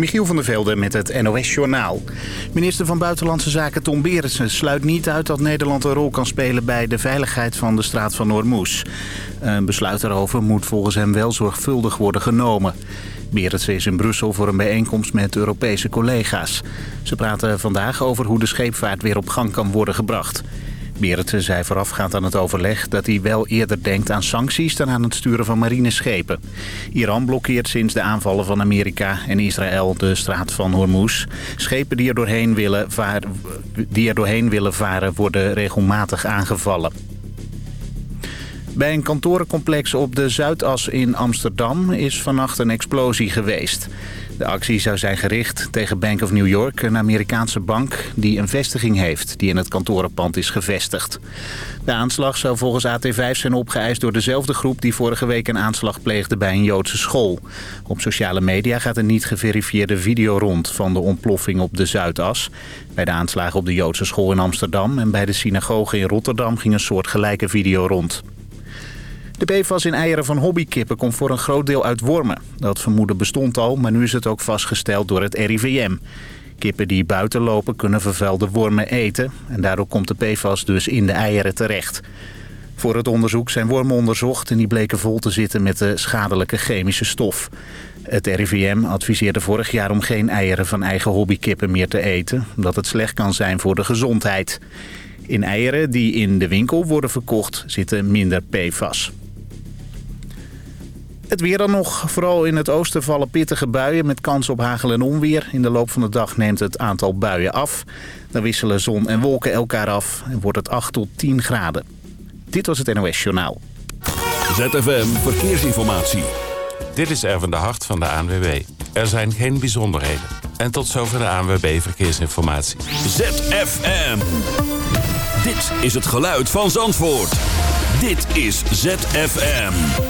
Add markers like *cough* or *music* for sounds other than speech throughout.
Michiel van der Velde met het NOS-journaal. Minister van Buitenlandse Zaken Tom Berendsen sluit niet uit dat Nederland een rol kan spelen bij de veiligheid van de straat van Noormoes. Een besluit daarover moet volgens hem wel zorgvuldig worden genomen. Berendsen is in Brussel voor een bijeenkomst met Europese collega's. Ze praten vandaag over hoe de scheepvaart weer op gang kan worden gebracht. Berendsen zei voorafgaand aan het overleg dat hij wel eerder denkt aan sancties dan aan het sturen van marineschepen. Iran blokkeert sinds de aanvallen van Amerika en Israël de straat van Hormuz. Schepen die er doorheen willen, die er doorheen willen varen worden regelmatig aangevallen. Bij een kantorencomplex op de Zuidas in Amsterdam is vannacht een explosie geweest. De actie zou zijn gericht tegen Bank of New York, een Amerikaanse bank die een vestiging heeft die in het kantorenpand is gevestigd. De aanslag zou volgens AT5 zijn opgeëist door dezelfde groep die vorige week een aanslag pleegde bij een Joodse school. Op sociale media gaat een niet geverifieerde video rond van de ontploffing op de Zuidas. Bij de aanslagen op de Joodse school in Amsterdam en bij de synagoge in Rotterdam ging een soort gelijke video rond. De PFAS in eieren van hobbykippen komt voor een groot deel uit wormen. Dat vermoeden bestond al, maar nu is het ook vastgesteld door het RIVM. Kippen die buiten lopen kunnen vervuilde wormen eten... en daardoor komt de PFAS dus in de eieren terecht. Voor het onderzoek zijn wormen onderzocht en die bleken vol te zitten met de schadelijke chemische stof. Het RIVM adviseerde vorig jaar om geen eieren van eigen hobbykippen meer te eten... omdat het slecht kan zijn voor de gezondheid. In eieren die in de winkel worden verkocht zitten minder PFAS. Het weer dan nog. Vooral in het oosten vallen pittige buien met kans op hagel en onweer. In de loop van de dag neemt het aantal buien af. Dan wisselen zon en wolken elkaar af en wordt het 8 tot 10 graden. Dit was het NOS Journaal. ZFM Verkeersinformatie. Dit is Erwin de Hart van de ANWB. Er zijn geen bijzonderheden. En tot zover de ANWB Verkeersinformatie. ZFM. Dit is het geluid van Zandvoort. Dit is ZFM.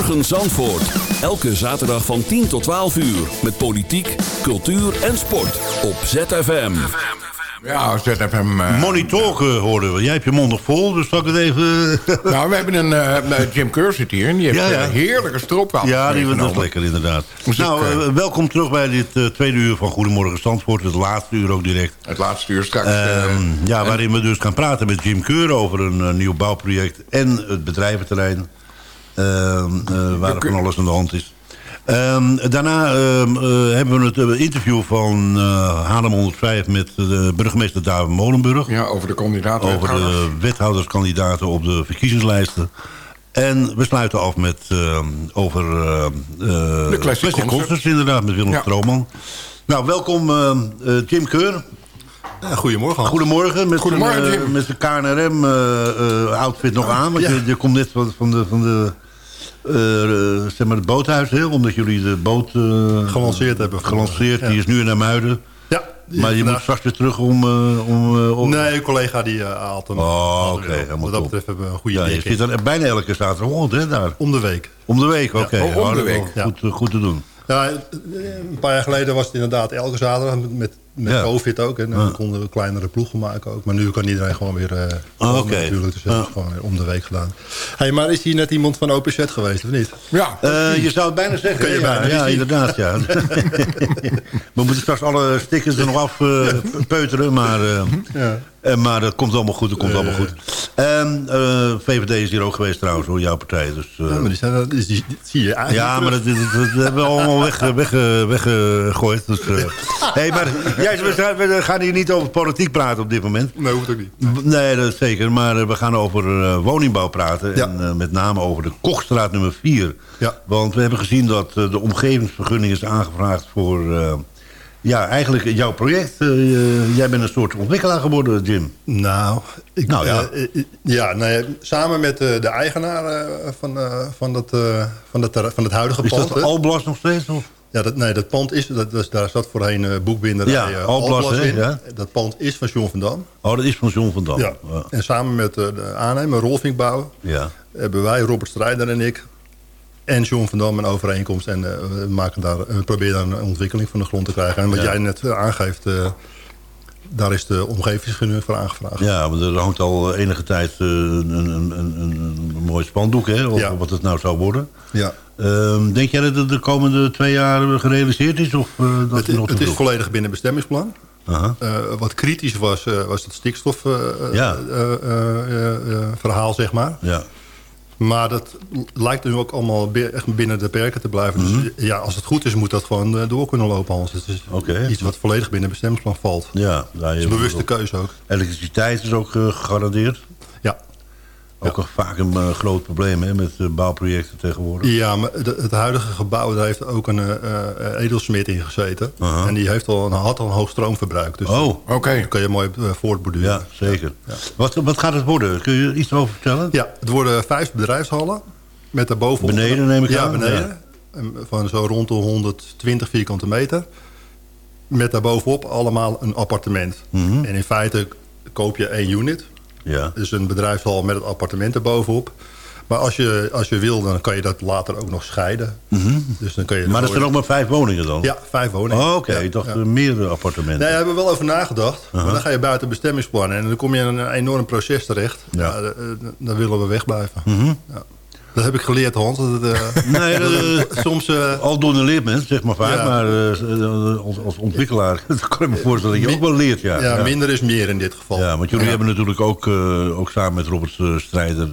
Goedemorgen Zandvoort. Elke zaterdag van 10 tot 12 uur. Met politiek, cultuur en sport. Op ZFM. Ja, ZFM... Uh, Monitoren hoorden we. Jij hebt je mond nog vol, dus zal ik het even... *laughs* nou, we hebben een uh, Jim Kerr zit hier. En die heeft ja, ja. een heerlijke stroopwafel Ja, die was lekker inderdaad. Dus nou, uh, welkom terug bij dit tweede uur van Goedemorgen Zandvoort. Het laatste uur ook direct. Het laatste uur straks. Ehm, ja, waarin we dus gaan praten met Jim Keur over een nieuw bouwproject en het bedrijventerrein. Ehm, waar er van alles aan de hand is. Um, daarna um, uh, hebben we het uh, interview van uh, Haarlem 105 met de burgemeester David Molenburg. Ja, over de kandidaten. Over de wethouderskandidaten op de verkiezingslijsten. En we sluiten af met over de Classic, Classic Concerts, inderdaad, met Willem ja. Strooman. Nou, welkom Tim Keur. Ja, goedemorgen. Goedemorgen. Met goedemorgen, Jim. Met de KNRM-outfit nog aan. Want je, je, komt net van, van de... Van de uh, zeg maar het boothuis, hè? omdat jullie de boot uh, gelanceerd hebben. Gelanceerd, die is nu in Muiden. Ja. Maar je moet straks weer terug om... Uh, om, om... Nee, een collega die haalt hem. Oh, oké. Okay, Wat dat betreft hebben we een goede ja, Je zit er bijna elke zaterdag hè, daar? Om de week. Om de week, oké. Okay. Ja, oh, om de week. Goed, goed te doen. Ja, een paar jaar geleden was het inderdaad elke zaterdag met met ja. COVID ook. En dan konden we kleinere ploegen maken ook. Maar nu kan iedereen gewoon weer... Uh, oh, Oké. Natuurlijk, dus dat is gewoon weer om de week gedaan. Hey, maar is hier net iemand van OPZ geweest, of niet? Ja. Uh, je zou het bijna zeggen. Kun je ja, bijna, ja inderdaad, ja. *laughs* we moeten straks alle stickers er nog af uh, peuteren, maar... ja. Uh, maar dat komt allemaal goed, dat komt allemaal goed. Um, uh, VVD is hier ook geweest trouwens, hoor, jouw partij. Dus, uh, ja, maar die, zijn, die, die, zie je eigenlijk Ja, maar dat, dat, dat, hebben we allemaal weg, weg, weggegooid. Dus, *laughs* hey, maar jij, we, we, gaan hier niet over politiek praten op dit moment. Nee, hoeft ook niet. Nee, dat is zeker. Maar we gaan over woningbouw praten. Ja. En met name over de Kochstraat nummer 4. Ja. Want we hebben gezien dat de omgevingsvergunning is aangevraagd voor ja, eigenlijk jouw project. Jij bent een soort ontwikkelaar geworden, Jim. Nou, ik, nou ja. Uh, ja nou samen met de eigenaar van, van, dat, van, dat, van het huidige pand. Is dat Alblas nog steeds? Of? Ja, dat, nee, dat pand is, dat, dat, daar zat voorheen uh, boekbinderij ja, uh, Alblas, Alblas in. Ja. Dat pand is van John van Dam. Oh, dat is van John van Dam. Ja. ja. En samen met uh, de aannemer Rolfinkbouw ja. hebben wij, Robert Strijder en ik en John van Dam een overeenkomst. En we, maken daar, we proberen daar een ontwikkeling van de grond te krijgen. En wat jij net aangeeft, daar is de omgevingsvergunning voor aangevraagd. Ja, want er hangt al enige tijd een, een, een, een, mooi spandoek, hè, over ja. wat het nou zou worden. Ja. Um, denk jij dat het de komende twee jaar gerealiseerd is? Of, dat het, is, nog het is volledig binnen bestemmingsplan. Uh -huh. wat kritisch was, was het stikstofverhaal, ja. zeg maar. Ja. Maar dat lijkt nu ook allemaal echt binnen de perken te blijven. Mm -hmm. Dus ja, als het goed is, moet dat gewoon door kunnen lopen. Hans. Het is okay. iets wat volledig binnen bestemmingsplan valt. Ja, dat is een bewuste keuze ook. Elektriciteit is ook uh, gegarandeerd? Ook vaak een uh, groot probleem hè, met uh, bouwprojecten tegenwoordig. Ja, maar de, het huidige gebouw, daar heeft ook een uh, edelsmid in gezeten. -huh. En die heeft al een, had al een hoog stroomverbruik. Dus oh, oké. Okay. Kun je mooi voortborduren. Ja, zeker. Ja. Wat, wat gaat het worden? Kun je iets over vertellen? Ja, het worden vijf bedrijfshallen. Met daarboven... Beneden neem ik ja, aan? Beneden. Ja, Van zo rond de 120 vierkante meter. Met daarbovenop allemaal een appartement. Mm -hmm. En in feite koop je één unit... Ja. Dus een bedrijfshal met het appartement erbovenop. Maar als je, als je wil, dan kan je dat later ook nog scheiden. Mm -hmm. dus dan kan je maar er zijn nog maar vijf woningen dan? Ja, vijf woningen. Oh, Oké, okay. ik dacht ja. meerdere appartementen. Nee, daar hebben we wel over nagedacht. Uh -huh. Maar dan ga je buiten bestemmingsplannen. En dan kom je in een enorm proces terecht. Ja. dan willen we wegblijven. Mm -hmm. ja. Dat heb ik geleerd, Hans. Dat, uh, *laughs* nee, dat, soms... Uh, Aldoende leert men, zeg maar vaak. Ja. Maar als, als ontwikkelaar *laughs* kan ik me voorstellen dat je ook wel leert. Ja. Ja, ja, minder is meer in dit geval. Ja, want jullie hebben natuurlijk ook, ook samen met Robert Strijder...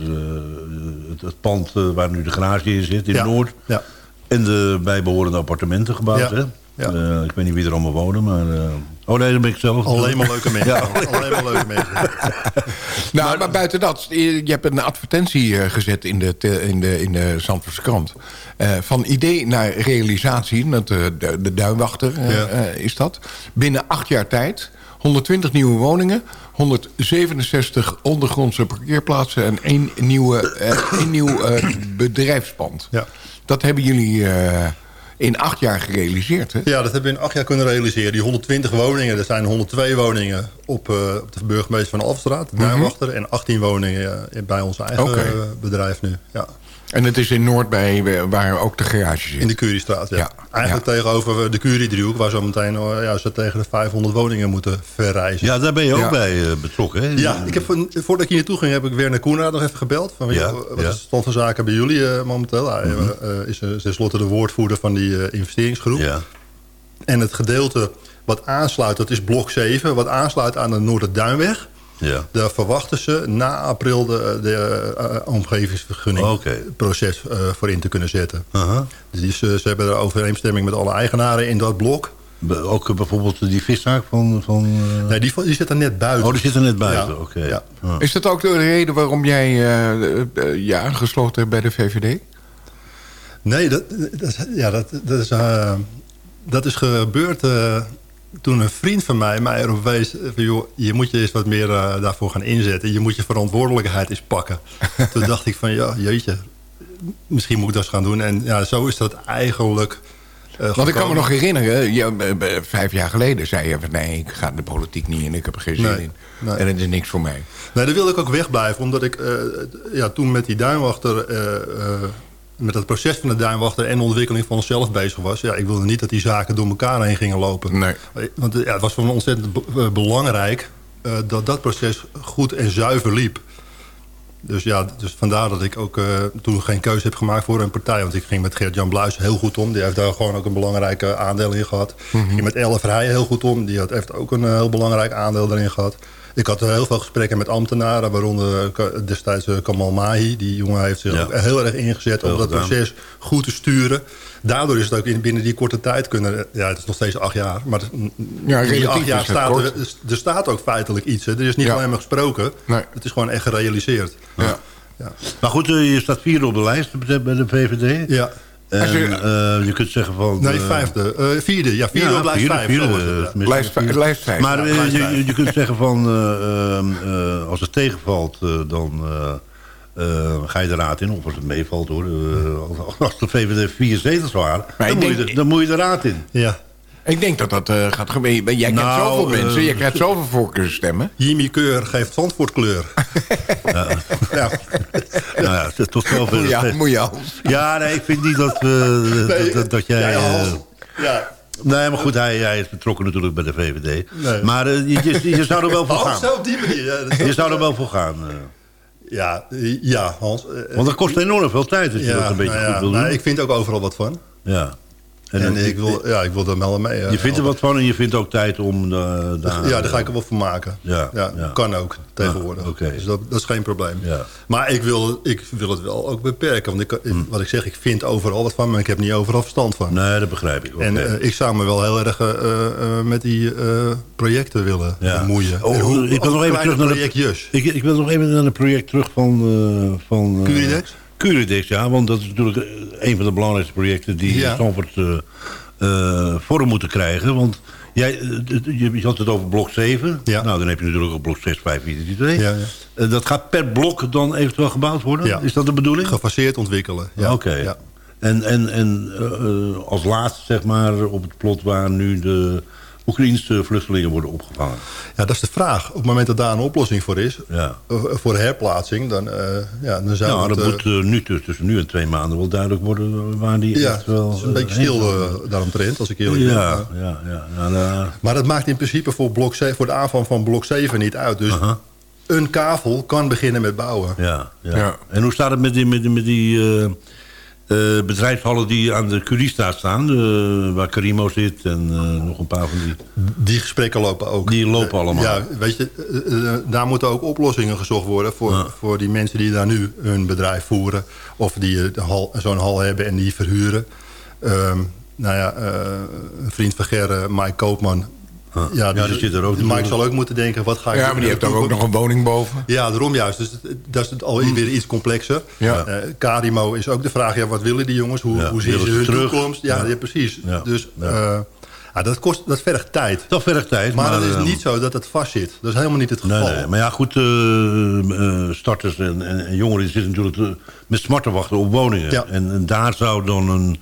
het, het, pand waar nu de garage in zit, in. Noord. Ja. En de bijbehorende appartementen gebouwd. Hè? Ja. Uh, ik weet niet wie er allemaal wonen, maar... Uh... Oh nee, dat ben ik zelf. Alleen maar leuke mensen. ja. *laughs* Alleen maar leuke mensen. nou, maar, maar, buiten dat, je hebt een advertentie uh, gezet in de, in de, in de Zandvoortse krant. van idee naar realisatie, dat, de, de duinwachter ja. is dat. Binnen acht jaar tijd, 120 nieuwe woningen... 167 ondergrondse parkeerplaatsen en één, nieuwe, één nieuw bedrijfspand. Ja. Dat hebben jullie in acht jaar gerealiseerd, hè? Ja, dat hebben we in acht jaar kunnen realiseren. Die 120 woningen, er zijn 102 woningen op, uh, op de burgemeester van Alfstraat, de Duinwachter. Mm -hmm. En 18 woningen bij ons eigen okay. bedrijf nu. Ja. En het is in Noord bij waar ook de garage zit. In de Curiestraat, ja. Ja, Eigenlijk ja. tegenover de Curie-driehoek... waar zo meteen eh, ja, ze tegen de 500 woningen moeten verrijzen. Ja, daar ben je ook Ja. bij eh, betrokken, hè? Ja, ik heb, voordat ik hier naartoe ging, heb ik Werner Koenraad nog even gebeld. Van, Ja, wat ja. is de stand van zaken bij jullie eh, momenteel? Hij eh, eh, is tenslotte de woordvoerder van die eh, investeringsgroep. Ja. En het gedeelte wat aansluit, dat is blok 7... wat aansluit aan de Noorderduinweg. Ja. Daar verwachten ze na april de, de eh, omgevingsvergunning Oké. proces eh, voor in te kunnen zetten. Aha. Dus die, ze, hebben er overeenstemming met alle eigenaren in dat blok. Be- Ook eh, bijvoorbeeld die viszaak van... van eh, Nee, die, die zit er net buiten. Oh, die zit er net buiten, Ja, oké. ja. Is dat ook de reden waarom jij eh, eh, je aangesloten hebt bij de VVD? Nee, dat, dat, is- ja, dat, dat, is, eh, dat is gebeurd eh, toen een vriend van mij mij erop wees... eh, Van, joh, je moet je eens wat meer eh, daarvoor gaan inzetten. Je moet je verantwoordelijkheid eens pakken. *laughs* toen dacht ik van, ja, jeetje, misschien moet ik dat eens gaan doen. En ja, zo is dat eigenlijk... eh, Want ik kan me nog herinneren, je, vijf jaar geleden zei je... van nee, ik ga de politiek niet in, ik heb er geen zin Nee, in. nee. En het is niks voor mij. Nee, daar wilde ik ook wegblijven. Omdat ik ja, toen met die duinwachter... met het proces van de duinwachter en de ontwikkeling van onszelf bezig was. Ja, ik wilde niet dat die zaken door elkaar heen gingen lopen. Nee. Want eh, ja, het was voor me ontzettend be- eh, belangrijk... eh, dat dat proces goed en zuiver liep. Dus ja, dus vandaar dat ik ook toen geen keuze heb gemaakt voor een partij. Want ik ging met Gert-Jan Bluis heel goed om. Die heeft daar gewoon ook een belangrijk aandeel in gehad. Ik ging met Elle Verheijen heel goed om. Die had, heeft ook een heel belangrijk aandeel daarin gehad. Ik had eh, heel veel gesprekken met ambtenaren. Waaronder eh, destijds eh, Kamal Mahi. Die jongen heeft zich Ja. ook heel erg ingezet om dat gedaan. proces goed te sturen. Daardoor is het ook in, binnen die korte tijd kunnen... Ja, het is nog steeds acht jaar. Maar Ja, in die relatief acht jaar staat er, er staat ook feitelijk iets. Hè. Er is niet Ja. alleen maar gesproken. Nee. Het is gewoon echt gerealiseerd. Ja. Ja. Maar goed, eh, je staat vierde op de lijst bij de- bij de VVD. Ja. En Als je- eh, je kunt zeggen van... Nee, eh, vijfde. Eh, vierde. Ja, vierde ja, op lijst vijf. vierde, Zo was het, ja. tenminste Lijst, vijf- vierde. lijst vijf. Maar lijst je, vijf. je, je kunt zeggen van... eh, ehm, eh, als het tegenvalt, dan... ga je de raad in, of als het meevalt hoor. Als- de VVD vier zetels waren, dan moet, je de, dan moet je de raad in. Ja. Ik denk dat dat eh, gaat gebeuren. Jij kent Nou, zoveel eh, mensen, je krijgt zoveel voorkeursstemmen. Jimmy Keur geeft Zandvoortkleur. *laughs* ja. ja. Nou ja, tot zover. Ja, moet je al. Ja, nee, ik vind niet dat, eh, *laughs* dat, dat, dat jij... Ja, nee, maar goed, hij, hij is betrokken natuurlijk bij de VVD. Nee. Maar je, je, je zou er wel voor *laughs* Oh, gaan. op die manier. Ja, Je zou er wel voor gaan. ja, ja, Hans. Want dat kost enorm veel tijd als je ja, dat een beetje nou ja, goed wil doen. nou, ik vind ook overal wat van. ja. En, eh, ik, wil, ja, ik wil er wel mee. eh, je vindt er wat van en je vindt ook tijd om uh, daar... Ja, daar ga ik er wel van maken. Ja, ja. Kan ook tegenwoordig. Ah. Dus dat, dat is geen probleem. Ja. Maar ik wil, ik wil het wel ook beperken. Want ik, Hmm. wat ik zeg, ik vind overal wat van, maar ik heb niet overal verstand van. Nee, dat begrijp ik. En Oké. eh, ik zou me wel heel erg eh, eh, met die eh, projecten willen bemoeien. Oh, En hoe- ik wil nog even terug naar de- ik, ik wil nog even naar het project terug van... eh van eh, Curidex? Curidex, ja. Want dat is natuurlijk eh, een van de belangrijkste projecten... die Ja. Stamford eh, eh, vorm moeten krijgen. Want jij, je, had het over blok 7. Ja. Nou, dan heb je natuurlijk ook blok 6, 5, 4, 3, 2. Ja, ja. Dat gaat per blok dan eventueel gebouwd worden? Is dat de bedoeling? Gefaseerd ontwikkelen. Ja. Oké. Ja. En, en, en als laatste, zeg maar, op het plot waar nu de Oekraïnse vluchtelingen worden opgevangen. ja, dat is de vraag. Op het moment dat daar een oplossing voor is, Ja. eh, voor herplaatsing, dan, eh, ja, dan zou Nou, het... dat eh, moet nu tussen, tussen nu en twee maanden wel duidelijk worden waar die ja, echt wel... het is een beetje stil uh, daaromtrent, als ik eerlijk ben. Ja, ja, ja. nou, Maar dat maakt in principe voor, blok 7, voor de aanvang van blok 7 niet uit. Dus een kavel kan beginnen met bouwen. ja, ja. Ja. En hoe staat het met die, met die, met die eh, eh, bedrijfshallen die aan de Curiestraat staan? eh, waar Karimo zit en eh, nog een paar van die... Die gesprekken lopen ook. Die lopen allemaal. Ja, weet je, daar moeten ook oplossingen gezocht worden... Voor, Ja. voor die mensen die daar nu hun bedrijf voeren... of die zo'n hal hebben en die verhuren. Ehm, nou ja, een vriend van Gerre, Mike Koopman... Ja, die zit er ook Mike zal ook moeten denken, wat ga ik Ja, doen maar die heeft daar ook nog een woning boven. Ja, daarom juist. Dus dat is het al weer iets complexer. Ja. Eh, Karimo is ook de vraag, ja, wat willen die jongens? Hoe, Ja, hoe zien ze hun terug? toekomst? Ja, Ja. ja. precies. Ja. Dus Ja. eh, ja, dat, kost, dat vergt tijd. Dat vergt tijd. Maar, het is eh, niet zo dat het vast zit. Dat is helemaal niet het geval. Nee, nee, maar ja, goed, eh, eh, starters en, en, en jongeren die zitten natuurlijk met smart te wachten op woningen. Ja. En, en daar zou dan een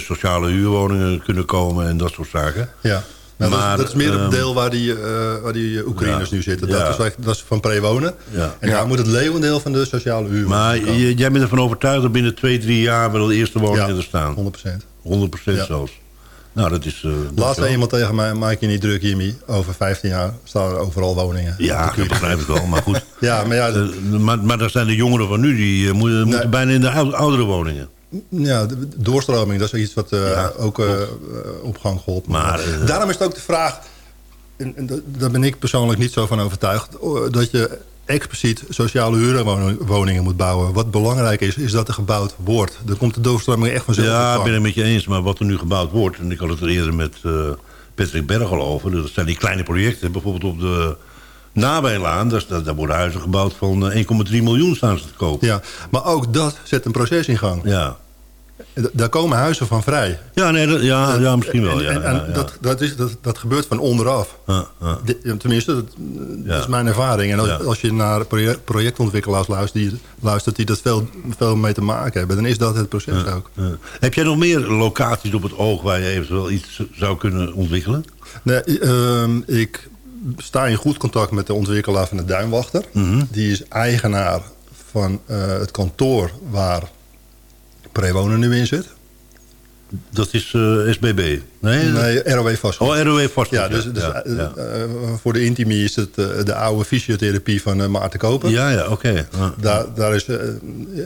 sociale huurwoningen kunnen komen en dat soort zaken. Ja. Nou, dat, is, Maar, dat is meer ehm, het deel waar die, eh, waar die Oekraïners ja, nu zitten. ja. Dat, is, dat is van pre-wonen. Ja. En daar moet het leeuwendeel van de sociale huur Maar je- jij bent ervan overtuigd dat binnen twee, drie jaar... wel de eerste woningen ja, er staan. 100%. 100 procent Ja. zelfs. Nou, dat is... eh, Laatst zei iemand tegen mij, maak je niet druk Jimmy. Over 15 jaar staan er overal woningen. Ja, dat begrijp ik wel, maar goed. *laughs* Ja, maar ja, Eh, maar, maar daar zijn de jongeren van nu, die eh, moeten, moeten bijna in de ou- oudere woningen. Ja, de doorstroming, dat is iets wat eh, Ja, ook eh, op gang geholpen Maar, Daarom is het ook de vraag, en, en da- daar ben ik persoonlijk niet zo van overtuigd... dat je expliciet sociale huurwoningen moet bouwen. Wat belangrijk is, is dat er gebouwd wordt. Dan komt de doorstroming echt vanzelf Ja, ik ben het met je eens. Maar wat er nu gebouwd wordt... en ik had het er eerder met Patrick Berg al over... dat zijn die kleine projecten. Bijvoorbeeld op de Nabijlaan... daar, daar, daar worden huizen gebouwd van eh, 1,3 miljoen staan ze te kopen. Ja, maar ook dat zet een proces in gang. Ja, D- Daar komen huizen van vrij. ja, nee, dat- ja, ja misschien wel. Ja, en- en ja. Dat, dat, is, dat, dat gebeurt van onderaf. Ja. De- tenminste, dat, dat is mijn ervaring. En als, als je naar project- projectontwikkelaars luistert die, luistert die dat veel, veel mee te maken hebben... dan is dat het proces ook. Heb jij nog meer locaties op het oog... waar je eventueel iets zou kunnen ontwikkelen? Nee, ehm, ik sta in goed contact met de ontwikkelaar van de Duinwachter. Mhm. Die is eigenaar van eh, het kantoor waar Prewonen nu in zit. Dat is eh, SBB. Nee? Nee, ROW vastgoed. Oh, ROW vast. Ja, dus, dus ja, eh, ja. voor de intimie is het de oude fysiotherapie van Maarten Koper. ja, ja, oké. Daar, daar is,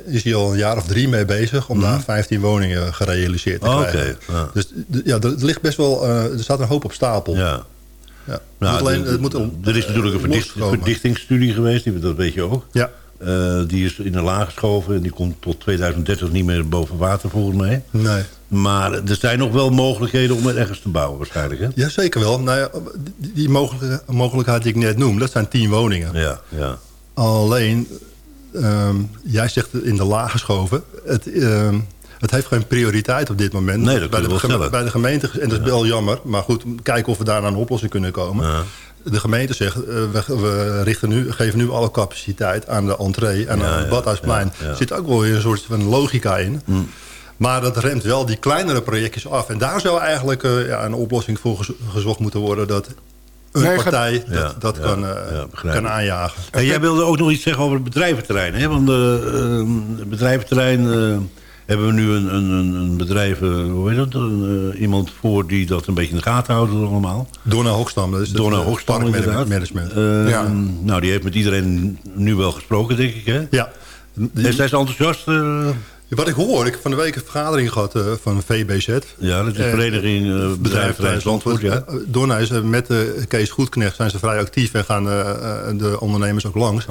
is hij al een jaar of drie mee bezig om daar 15 woningen gerealiseerd te Mhm. Oké, krijgen. ja. Dus ja, er ligt best wel, er staat een hoop op stapel. ja. Ja. Nou, alleen, het moet er is natuurlijk een verdicht- loskomen. verdichtingsstudie geweest, dat weet je ook. Ja, Eh, die is in de laag geschoven en die komt tot 2030 niet meer boven water volgens mij. nee. Maar er zijn nog wel mogelijkheden om er ergens te bouwen waarschijnlijk. Hè? Ja, zeker wel. Nou ja, die, mogelijkheid die ik net noem, dat zijn 10 woningen. Ja, ja. Alleen, ehm, jij zegt in de laag geschoven. Het, ehm, het heeft geen prioriteit op dit moment. Nee, dat bij, de geme- bij de gemeente, en dat is wel jammer. Maar goed, kijken of we daar naar een oplossing kunnen komen. Ja. De gemeente zegt, eh, we, we richten nu, geven nu alle capaciteit aan de entree en Ja, aan het Badhuisplein. ja, ja. Er zit ook wel weer een soort van logica in. Mm. Maar dat remt wel die kleinere projectjes af. En daar zou eigenlijk eh, ja, een oplossing voor gez- gezocht moeten worden... dat een Nee, gaat- partij Ja, dat, dat ja, kan, eh, kan aanjagen. En jij wilde ook nog iets zeggen over het bedrijventerrein. Hè? Want het bedrijventerrein eh, hebben we nu een, een, een bedrijf, eh, hoe heet dat? Een, eh, iemand voor die dat een beetje in de gaten houdt allemaal. Donna Hoekstam, dat is Donna eh, Hoekstam parkmanagement. Eh, Ja. Nou, die heeft met iedereen nu wel gesproken, denk ik. Hè? Ja. En zijn ze enthousiast? Wat ik hoor, ik heb van de week een vergadering gehad eh, van VBZ. ja, dat is de Eh, vereniging uh, bedrijventerrein Zandvoort. Ja. Is met eh, Kees Goedknecht zijn ze vrij actief en gaan de ondernemers ook langs.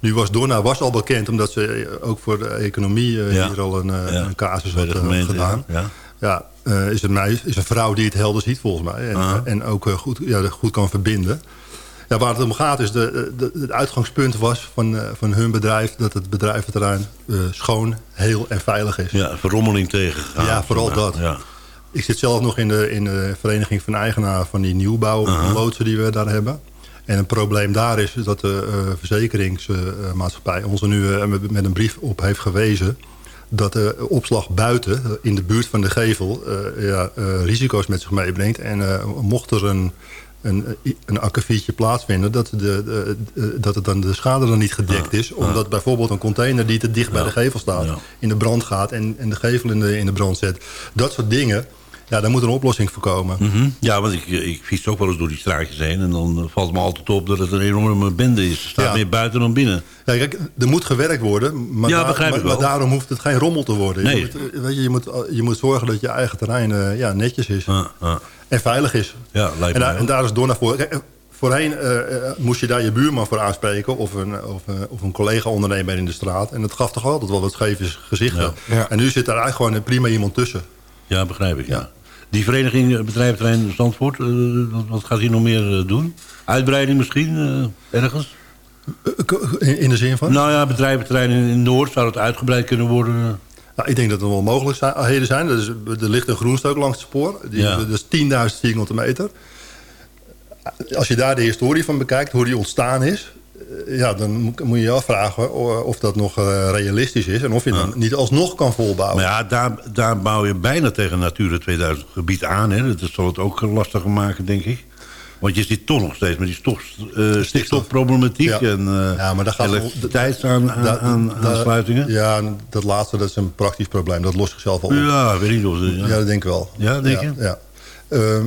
Nu was Donna was al bekend omdat ze ook voor de economie Ja. hier al een, Ja. een casus had de gemeente, gedaan. ja. Is, een meis, is een vrouw die het helder ziet volgens mij. En, en ook goed, ja, goed kan verbinden. Ja, waar het om gaat is, de, de, het uitgangspunt was van, eh, van hun bedrijf... dat het bedrijventerrein eh, schoon, heel en veilig is. ja, verrommeling tegengegaan. Ja, vooral dat. Ja. Ik zit zelf nog in de, in de vereniging van eigenaar van die nieuwbouwloodsen die we daar hebben. En een probleem daar is dat de eh, verzekeringsmaatschappij ons er nu eh, met, een brief op heeft gewezen dat de opslag buiten, eh, in de buurt van de gevel, eh, ja, eh, risico's met zich meebrengt. En eh, mocht er een, een, een akkefietje plaatsvinden, dat, de, dat het dan de schade dan niet gedekt is. Omdat bijvoorbeeld een container die te dicht bij de gevel staat, in de brand gaat en, en de gevel in de, in de brand zet. Dat soort dingen, ja, daar moet een oplossing voor komen. Mhm. Ja, want ik, ik fiets ook wel eens door die straatjes heen... en dan eh, valt me altijd op dat het een enorme bende is. Er staat Ja. meer buiten dan binnen. Ja, kijk, er moet gewerkt worden, maar, Ja, daar- maar, daarom hoeft het geen rommel te worden. Nee. Je, moet, eh, weet je, je, moet, je moet zorgen dat je eigen terrein eh, ja, netjes is Ja, ja. en veilig is. Ja, lijkt En me daar, wel. en daar is voor. Kijk, eh, Voorheen eh, eh, moest je daar je buurman voor aanspreken... of een, of, eh, of een collega-ondernemer in de straat. En dat gaf toch altijd wel wat scheve gezichten. Ja. Ja. En nu zit daar eigenlijk gewoon prima iemand tussen. Ja, begrijp ik, ja. Die vereniging eh, bedrijventerrein Zandvoort, eh, wat- gaat hij nog meer eh, doen? Uitbreiding misschien, ergens? In, de zin van? Nou ja, bedrijventerrein in, in Noord, zou het uitgebreid kunnen worden? Nou, ik denk dat er wel mogelijkheden zijn. Er, is, er ligt een groenstuk langs het spoor. Die, Ja. Dat is 10.000 vierkante meter. Als je daar de historie van bekijkt, hoe die ontstaan is... ja, dan moet je je afvragen of dat nog realistisch is... en of je dan niet alsnog kan volbouwen. Maar ja, daar, daar bouw je bijna tegen Natura 2000 gebied aan. Hè. Dat zal het ook lastiger maken, denk ik. Want je zit toch nog steeds met die stof, uh, stikstofproblematiek ja. en uh, ja, maar daar gaat elektriciteitsaansluitingen. Ja, dat laatste dat is een praktisch probleem. Dat lost zichzelf al op. Ja, weet niet of... Ja, ja dat denk ik wel. Ja, denk je? Ja. Uh,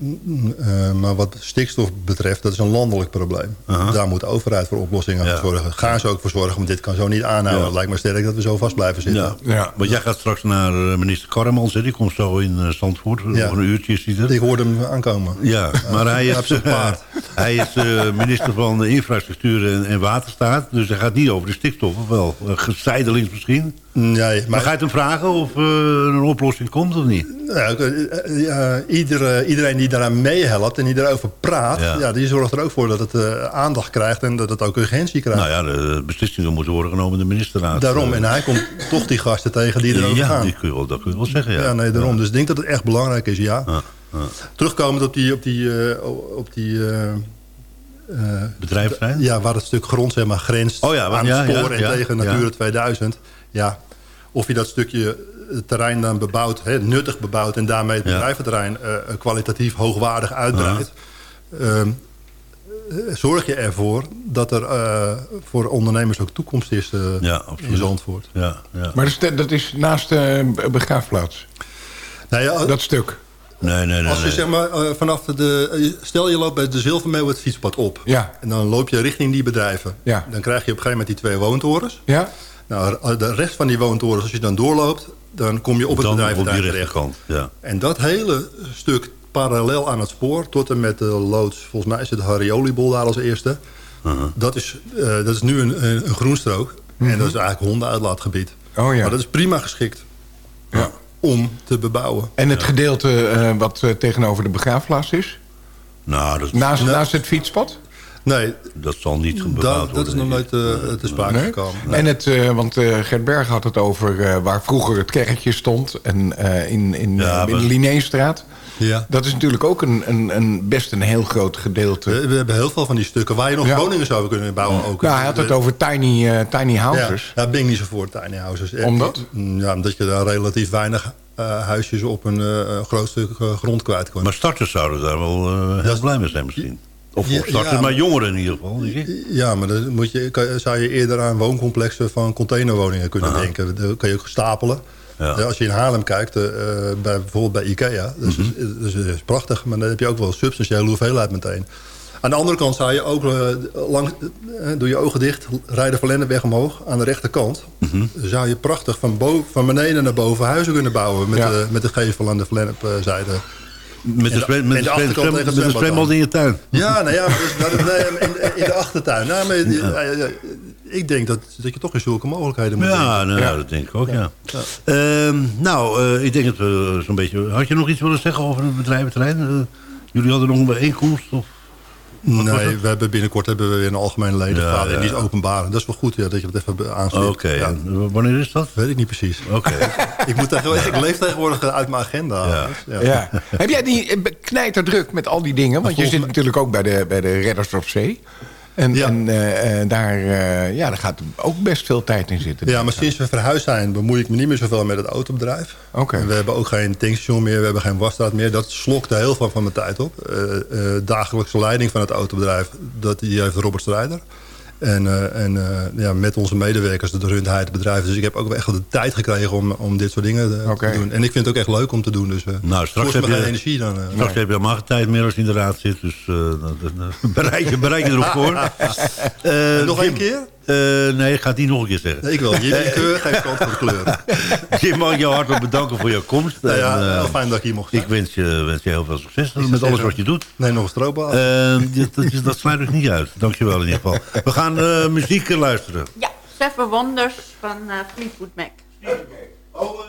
uh, maar wat stikstof betreft, dat is een landelijk probleem. Daar moet de overheid voor oplossingen ja. voor zorgen. Gaan ze ook voor zorgen, want dit kan zo niet aanhouden. Het lijkt me sterk dat we zo vast blijven zitten. Ja. Want jij gaat straks naar eh, minister Karremans, die komt zo in uh, Zandvoort. Over een uurtje is hij er. Ik hoorde hem aankomen. Ja, maar hij is, *laughs* hij is minister van Infrastructuur en, en, Waterstaat. Dus hij gaat niet over de stikstof, of wel? Gezijdelings misschien? Nee, maar... ga je het hem vragen of uh, een oplossing komt of niet? Uh, ieder, iedereen die daaraan meehelpt en die erover praat... Ja. die zorgt er ook voor dat het uh, aandacht krijgt en dat het ook urgentie krijgt. Nou ja, de beslissingen moeten worden genomen in de ministerraad. Daarom, en hij komt toch die gasten tegen die erover ja, gaan. Ja, kun je wel, dat kun je wel zeggen, ja. Ja, nee, daarom. Dus ik denk dat het echt belangrijk is, ja. Terugkomend op die... Op die, op die uh? Ja, waar het stuk grond zeg maar, grenst oh ja, aan het spoor en tegen Natura 2000. Ja, of je dat stukje terrein dan bebouwt, hè, nuttig bebouwt... en daarmee het bedrijventerrein uh, kwalitatief hoogwaardig uitbreidt... Uh, zorg je ervoor dat er uh, voor ondernemers ook toekomst is uh, ja, in Zandvoort. Ja, ja. Maar dat is, dat is naast de begraafplaats? Nou ja, dat stuk? Nee, nee, nee. Als je zeg maar vanaf de... Stel je loopt bij de Zilvermeeuw het fietspad op. Ja. En dan loop je richting die bedrijven. Ja. Dan krijg je op een gegeven moment die twee woontorens. Ja. Nou, de rest van die woontorens, als je dan doorloopt... dan kom je op het dan bedrijf op die rechterkant. Ja. En dat hele stuk parallel aan het spoor... tot en met de loods, volgens mij is het Hariolibol daar als eerste... Uh -huh. dat, is, uh, dat is nu een, een, groenstrook. En dat is eigenlijk hondenuitlaatgebied. Oh, ja. Maar dat is prima geschikt. Ja. Om te bebouwen. En het gedeelte uh, wat tegenover de begraafplaats is? Nou, dat... naast, nou, naast het fietspad? Nee. Dat zal niet gebouwd worden. Dat is nog nooit uh, te sprake nee? gekomen. Nee. En het, uh, want uh, Gert Berg had het over waar vroeger het kerkje stond. En in, in, ja, in de Linnéestraat. Ja. Dat is natuurlijk ook een, een, een, best een heel groot gedeelte. We, we hebben heel veel van die stukken waar je nog ja. woningen zou kunnen bouwen. Ook. Nou, hij had het over tiny, tiny houses. Ja, daar ben ik niet zo voor, tiny houses. Omdat? Ja, omdat je daar relatief weinig huisjes op een groot stuk grond kwijt kan. Maar starters zouden daar wel heel blij mee zijn misschien. Of starten, ja, maar jongeren in ieder geval. Ja, maar dan moet je, kan, zou je eerder aan wooncomplexen van containerwoningen kunnen Aha. denken. Dan kan je ook stapelen. Ja. Als je in Haarlem kijkt, uh, bij, bijvoorbeeld bij Ikea, dat is, mm -hmm. dat is prachtig. Maar dan heb je ook wel substantiële hoeveelheid meteen. Aan de andere kant zou je ook, uh, lang, uh, doe je ogen dicht, rijden van Lennepweg omhoog aan de rechterkant. Mm -hmm. zou je prachtig van, boven, van beneden naar boven huizen kunnen bouwen met, de, met de gevel aan de Lennepzijde. Met de, de, met de, de, met de zwembad in je tuin. Ja, nou ja, dus, in, in, de *laughs* achtertuin. Nou, maar, ja. Ik denk dat, dat je toch in zulke mogelijkheden moet ja, nou, ja, dat denk ik ook, ja. Uh, nou, uh, ik denk dat we zo'n beetje... Had je nog iets willen zeggen over het bedrijventerrein? Uh, jullie hadden nog een bijeenkomst? Of? Nee, we hebben binnenkort hebben we weer een algemene ledenvergadering. Ja, ja. Die is openbaar. Dat is wel goed ja, dat je dat even aansluit. Oké, okay, ja. wanneer is dat? Weet ik niet precies. Oké. Okay. *laughs* ik, moet ik leef tegenwoordig uit mijn agenda. Ja. Ja. Heb jij die knijterdruk met al die dingen? Want je zit natuurlijk ook bij de, bij de Redders op Zee. En, ja. en uh, daar, uh, ja, daar gaat ook best veel tijd in zitten. Ja, maar sinds we verhuisd zijn bemoei ik me niet meer zoveel met het autobedrijf. Okay. We hebben ook geen tankstation meer, we hebben geen wasstraat meer. Dat slokte heel veel van mijn tijd op. Dagelijkse leiding van het autobedrijf, dat, die heeft Robert Strijder. En, uh, en uh, ja, met onze medewerkers, dat runt hij het bedrijf. Dus ik heb ook echt de tijd gekregen om, om dit soort dingen uh, okay. te doen. En ik vind het ook echt leuk om te doen. Dus nou, straks heb je geen energie dan. straks nee. heb je helemaal geen tijd meer als je in de raad zit. Dus *laughs* bereik, je, bereik je erop voor. *laughs* nog één keer? Uh, nee, ik ga het niet nog een keer zeggen. Nee, ik wil Jimmy Keur, geen kant voor de kleur. *laughs* Jim, mag je hartelijk bedanken voor je komst. Nou ja, en, uh, fijn dat ik hier mocht zijn. Ik wens je, wens je heel veel succes met alles zeggen. wat je doet. Nee, nog een stroopbal. Uh, dat, dat, dat sluit ik niet uit. Dankjewel in ieder geval. We gaan uh, muziek luisteren. Ja, Seven Wonders van uh, Fleetwood Mac. Oh,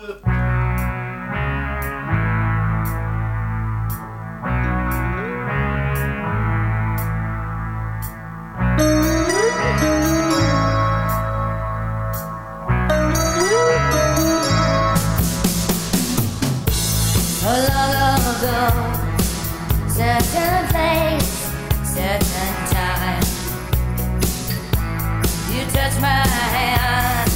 certain place, certain time. You touch my hand.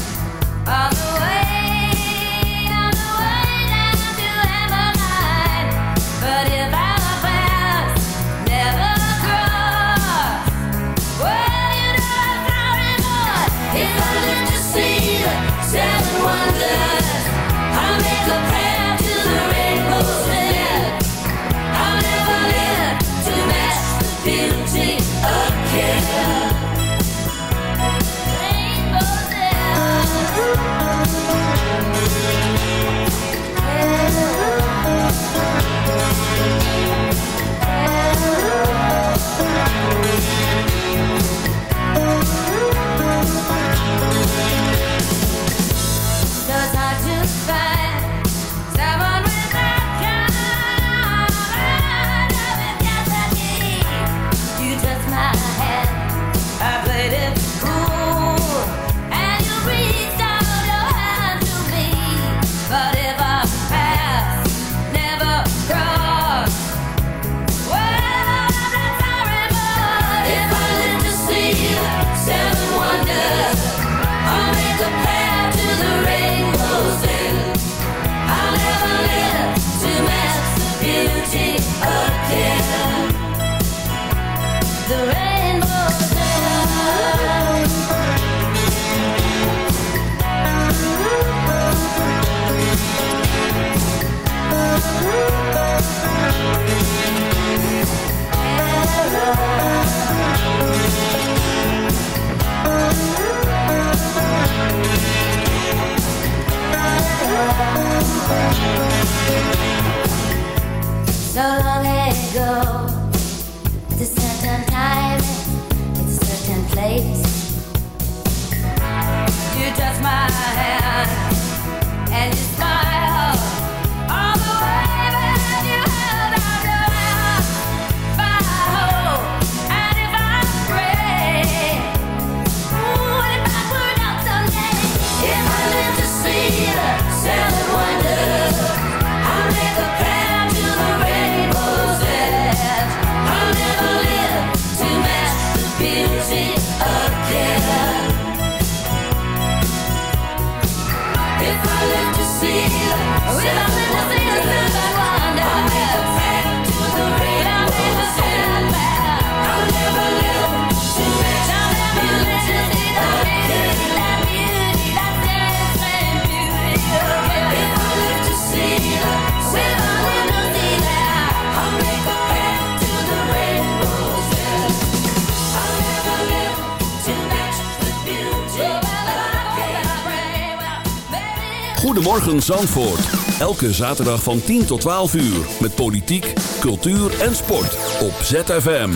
Goedemorgen Zandvoort. Elke zaterdag van 10 tot 12 uur. Met politiek, cultuur en sport. Op ZFM.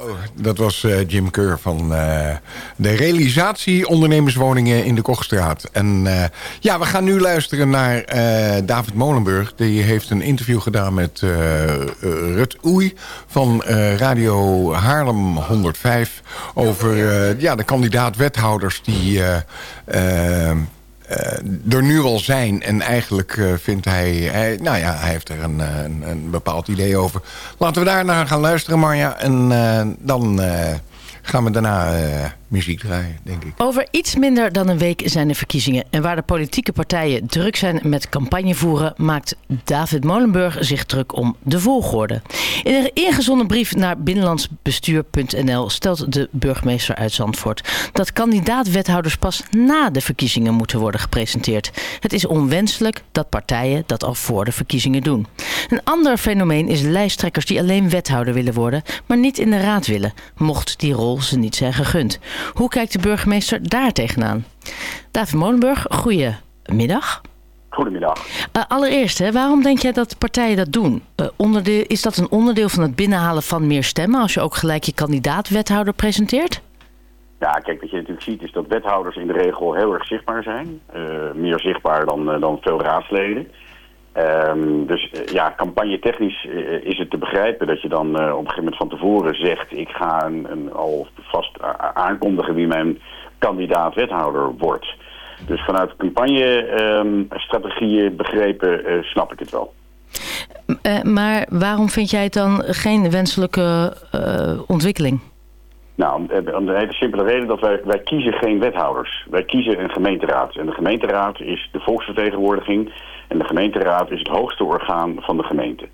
Oh, dat was uh, Jim Keur van uh, de realisatie ondernemerswoningen in de Kochstraat. En uh, ja, we gaan nu luisteren naar David Molenburg. Die heeft een interview gedaan met Rut Oei van Radio Haarlem 105... over ja, de kandidaat-wethouders die uh, er nu al zijn. En eigenlijk uh, vindt hij, hij... Nou ja, hij heeft er een, een, een, bepaald idee over. Laten we daar naar gaan luisteren, Marja. En dan gaan we daarna muziek draaien, denk ik. Over iets minder dan een week zijn de verkiezingen. En waar de politieke partijen druk zijn met campagne voeren... maakt David Molenburg zich druk om de volgorde. In een ingezonden brief naar binnenlandsbestuur.nl... stelt de burgemeester uit Zandvoort... dat kandidaat-wethouders pas na de verkiezingen moeten worden gepresenteerd. Het is onwenselijk dat partijen dat al voor de verkiezingen doen. Een ander fenomeen is lijsttrekkers die alleen wethouder willen worden... maar niet in de raad willen, mocht die rol ze niet zijn gegund. Hoe kijkt de burgemeester daar tegenaan? David Molenburg, goedemiddag. Goedemiddag. Uh, allereerst, hè, waarom denk jij dat partijen dat doen? Uh, is dat een onderdeel van het binnenhalen van meer stemmen... als je ook gelijk je kandidaat-wethouder presenteert? Ja, kijk, wat je natuurlijk ziet is dat wethouders in de regel heel erg zichtbaar zijn. Uh, meer zichtbaar dan, dan veel raadsleden. Um, dus ja, campagne-technisch is het te begrijpen dat je dan op een gegeven moment van tevoren zegt... ik ga een, een al vast aankondigen wie mijn kandidaat-wethouder wordt. Dus vanuit campagne-strategieën begrepen uh, snap ik het wel. Maar waarom vind jij het dan geen wenselijke ontwikkeling? Nou, om de hele simpele reden dat wij, wij kiezen geen wethouders. Wij kiezen een gemeenteraad. En de gemeenteraad is de volksvertegenwoordiging. En de gemeenteraad is het hoogste orgaan van de gemeente.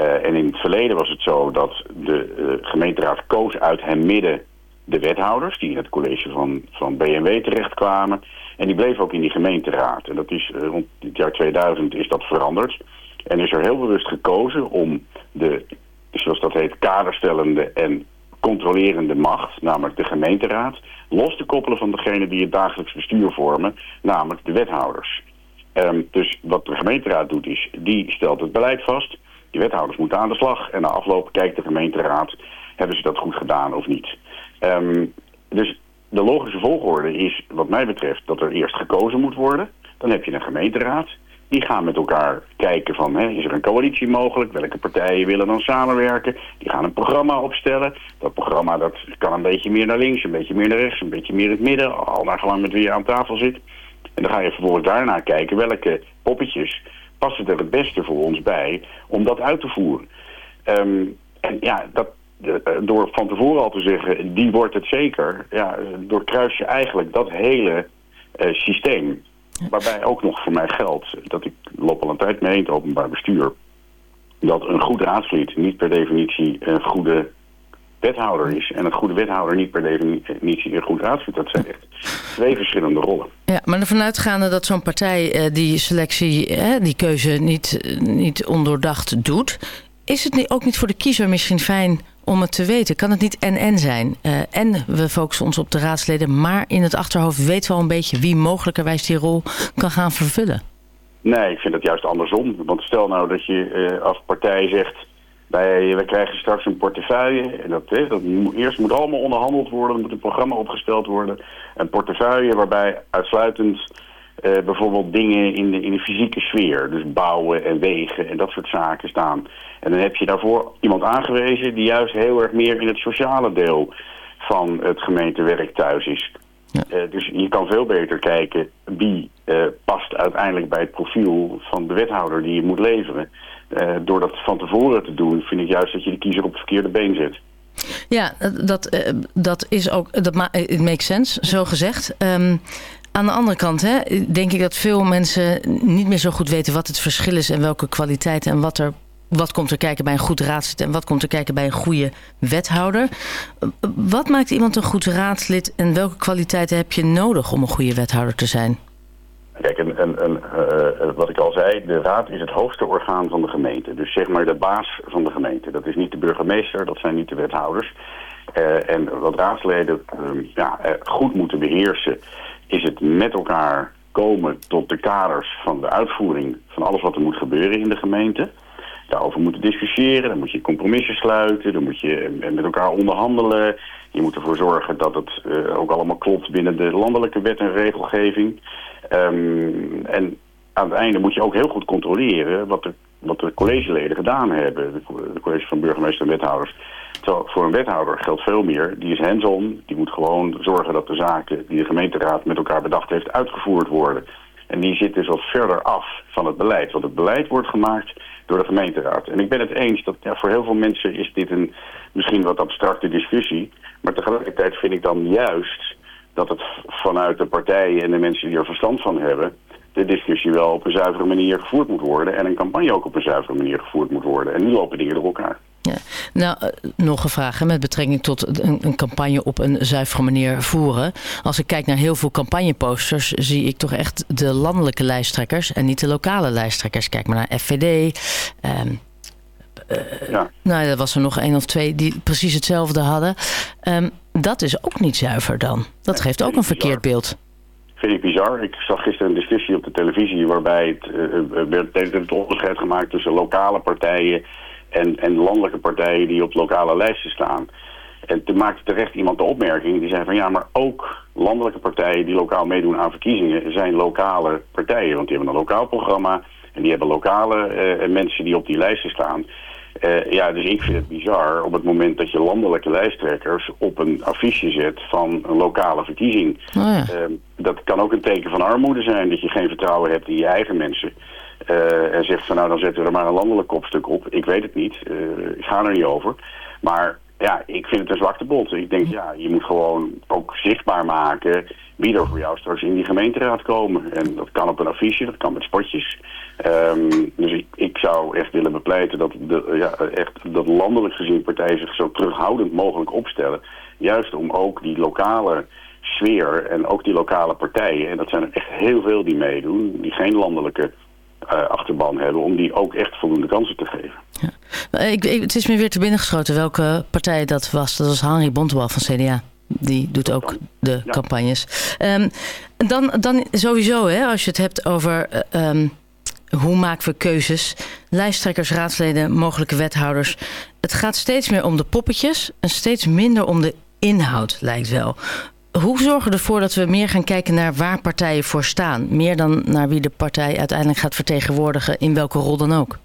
Uh, en in het verleden was het zo dat de uh, gemeenteraad koos uit hen midden de wethouders... die in het college van, van BMW terechtkwamen. En die bleven ook in die gemeenteraad. En dat is rond het jaar 2000 is dat veranderd. En is er heel bewust gekozen om de, zoals dat heet, kaderstellende en controlerende macht, namelijk de gemeenteraad, los te koppelen van degene die het dagelijks bestuur vormen, namelijk de wethouders. Um, dus wat de gemeenteraad doet is, die stelt het beleid vast, die wethouders moeten aan de slag en na afloop kijkt de gemeenteraad, hebben ze dat goed gedaan of niet. Um, dus de logische volgorde is, wat mij betreft, dat er eerst gekozen moet worden. Dan heb je een gemeenteraad Die gaan met elkaar kijken van, hè, is er een coalitie mogelijk? Welke partijen willen dan samenwerken? Die gaan een programma opstellen. Dat programma dat kan een beetje meer naar links, een beetje meer naar rechts, een beetje meer in het midden. Al naar gelang met wie je aan tafel zit. En dan ga je vervolgens daarna kijken welke poppetjes passen er het beste voor ons bij om dat uit te voeren. Ehm, en ja, dat, door van tevoren al te zeggen, die wordt het zeker, ja, doorkruis je eigenlijk dat hele uh, systeem. Waarbij ook nog voor mij geldt, dat ik loop al een tijd mee in het openbaar bestuur, dat een goed raadslid niet per definitie een goede wethouder is. En een goede wethouder niet per definitie een goed raadslid. Dat zijn echt twee verschillende rollen. Ja, maar ervan uitgaande dat zo'n partij eh, die selectie, die keuze niet, niet ondoordacht doet... is het ook niet voor de kiezer misschien fijn om het te weten? Kan het niet en-en zijn? En we focussen ons op de raadsleden, maar in het achterhoofd weten we een beetje wie mogelijkerwijs die rol kan gaan vervullen. Nee, ik vind het juist andersom. Want stel nou dat je uh, als partij zegt, wij, wij krijgen straks een portefeuille. En dat, dat eerst moet allemaal onderhandeld worden, er moet een programma opgesteld worden. Een portefeuille waarbij uitsluitend uh, bijvoorbeeld dingen in de, in de fysieke sfeer, dus bouwen en wegen en dat soort zaken staan. En dan heb je daarvoor iemand aangewezen die juist heel erg meer in het sociale deel van het gemeentewerk thuis is. Ja. Uh, dus je kan veel beter kijken wie uh, past uiteindelijk bij het profiel van de wethouder die je moet leveren. Uh, door dat van tevoren te doen vind ik juist dat je de kiezer op het verkeerde been zet. Ja, dat, dat is ook, dat ma it makes sense, zo gezegd. Um, aan de andere kant hè, denk ik dat veel mensen niet meer zo goed weten wat het verschil is en welke kwaliteiten en wat er wat komt er kijken bij een goed raadslid en wat komt er kijken bij een goede wethouder. Wat maakt iemand een goed raadslid en welke kwaliteiten heb je nodig om een goede wethouder te zijn? Kijk, en uh, wat ik al zei, de raad is het hoogste orgaan van de gemeente. Dus zeg maar de baas van de gemeente. Dat is niet de burgemeester, dat zijn niet de wethouders. Uh, en wat raadsleden uh, ja, goed moeten beheersen, is het met elkaar komen tot de kaders van de uitvoering van alles wat er moet gebeuren in de gemeente daarover moeten discussiëren. Dan moet je compromissen sluiten. Dan moet je met elkaar onderhandelen. Je moet ervoor zorgen dat het uh, ook allemaal klopt binnen de landelijke wet en regelgeving. Um, en aan het einde moet je ook heel goed controleren wat de, wat de collegeleden gedaan hebben. De, college van burgemeester en wethouders. Terwijl voor een wethouder geldt veel meer. Die is hands-on. Die moet gewoon zorgen dat de zaken die de gemeenteraad met elkaar bedacht heeft uitgevoerd worden. En die zit dus wat verder af van het beleid. Want het beleid wordt gemaakt door de gemeenteraad. En ik ben het eens dat ja, voor heel veel mensen is dit een misschien wat abstracte discussie. Maar tegelijkertijd vind ik dan juist dat het vanuit de partijen en de mensen die er verstand van hebben... de discussie wel op een zuivere manier gevoerd moet worden... en een campagne ook op een zuivere manier gevoerd moet worden. En nu lopen dingen door elkaar. Ja. Nou, uh, nog een vraag hè, met betrekking tot een, een, campagne op een zuivere manier voeren. Als ik kijk naar heel veel campagneposters, zie ik toch echt de landelijke lijsttrekkers en niet de lokale lijsttrekkers. Kijk maar naar FVD. Um, uh, ja. Nou, er was er nog één of twee die precies hetzelfde hadden. Um, dat is ook niet zuiver dan. Dat geeft ook een verkeerd beeld vind ik bizar. Ik zag gisteren een discussie op de televisie waarbij het, uh, werd het onderscheid gemaakt tussen lokale partijen en, en landelijke partijen die op lokale lijsten staan. En toen maakte terecht iemand de opmerking, die zei van ja, maar ook landelijke partijen die lokaal meedoen aan verkiezingen zijn lokale partijen. Want die hebben een lokaal programma en die hebben lokale mensen die op die lijsten staan. Uh, ja, dus ik vind het bizar op het moment dat je landelijke lijsttrekkers op een affiche zet van een lokale verkiezing. Oh ja. uh, dat kan ook een teken van armoede zijn, dat je geen vertrouwen hebt in je eigen mensen. Uh, en zegt van nou dan zetten we er maar een landelijk kopstuk op. Ik weet het niet, ik ga er niet over. Maar ja, ik vind het een zwakte bot. Ik denk ja, je moet gewoon ook zichtbaar maken wie er voor jou straks in die gemeenteraad komen. En dat kan op een affiche, dat kan met spotjes. Um, dus ik, ik, zou echt willen bepleiten dat, de, ja, echt, dat landelijk gezien partijen zich zo terughoudend mogelijk opstellen. Juist om ook die lokale sfeer en ook die lokale partijen, en dat zijn er echt heel veel die meedoen, die geen landelijke uh, achterban hebben, om die ook echt voldoende kansen te geven. Ja. Ik, ik, het is me weer te binnen geschoten welke partij dat was. Dat was Henry Bontebal van CDA. Die doet ook de ja. campagnes. Um, dan, dan sowieso, hè, als je het hebt over uh, um, hoe maken we keuzes. Lijsttrekkers, raadsleden, mogelijke wethouders. Het gaat steeds meer om de poppetjes en steeds minder om de inhoud, lijkt wel. hoe zorgen we ervoor dat we meer gaan kijken naar waar partijen voor staan? Meer dan naar wie de partij uiteindelijk gaat vertegenwoordigen, in welke rol dan ook?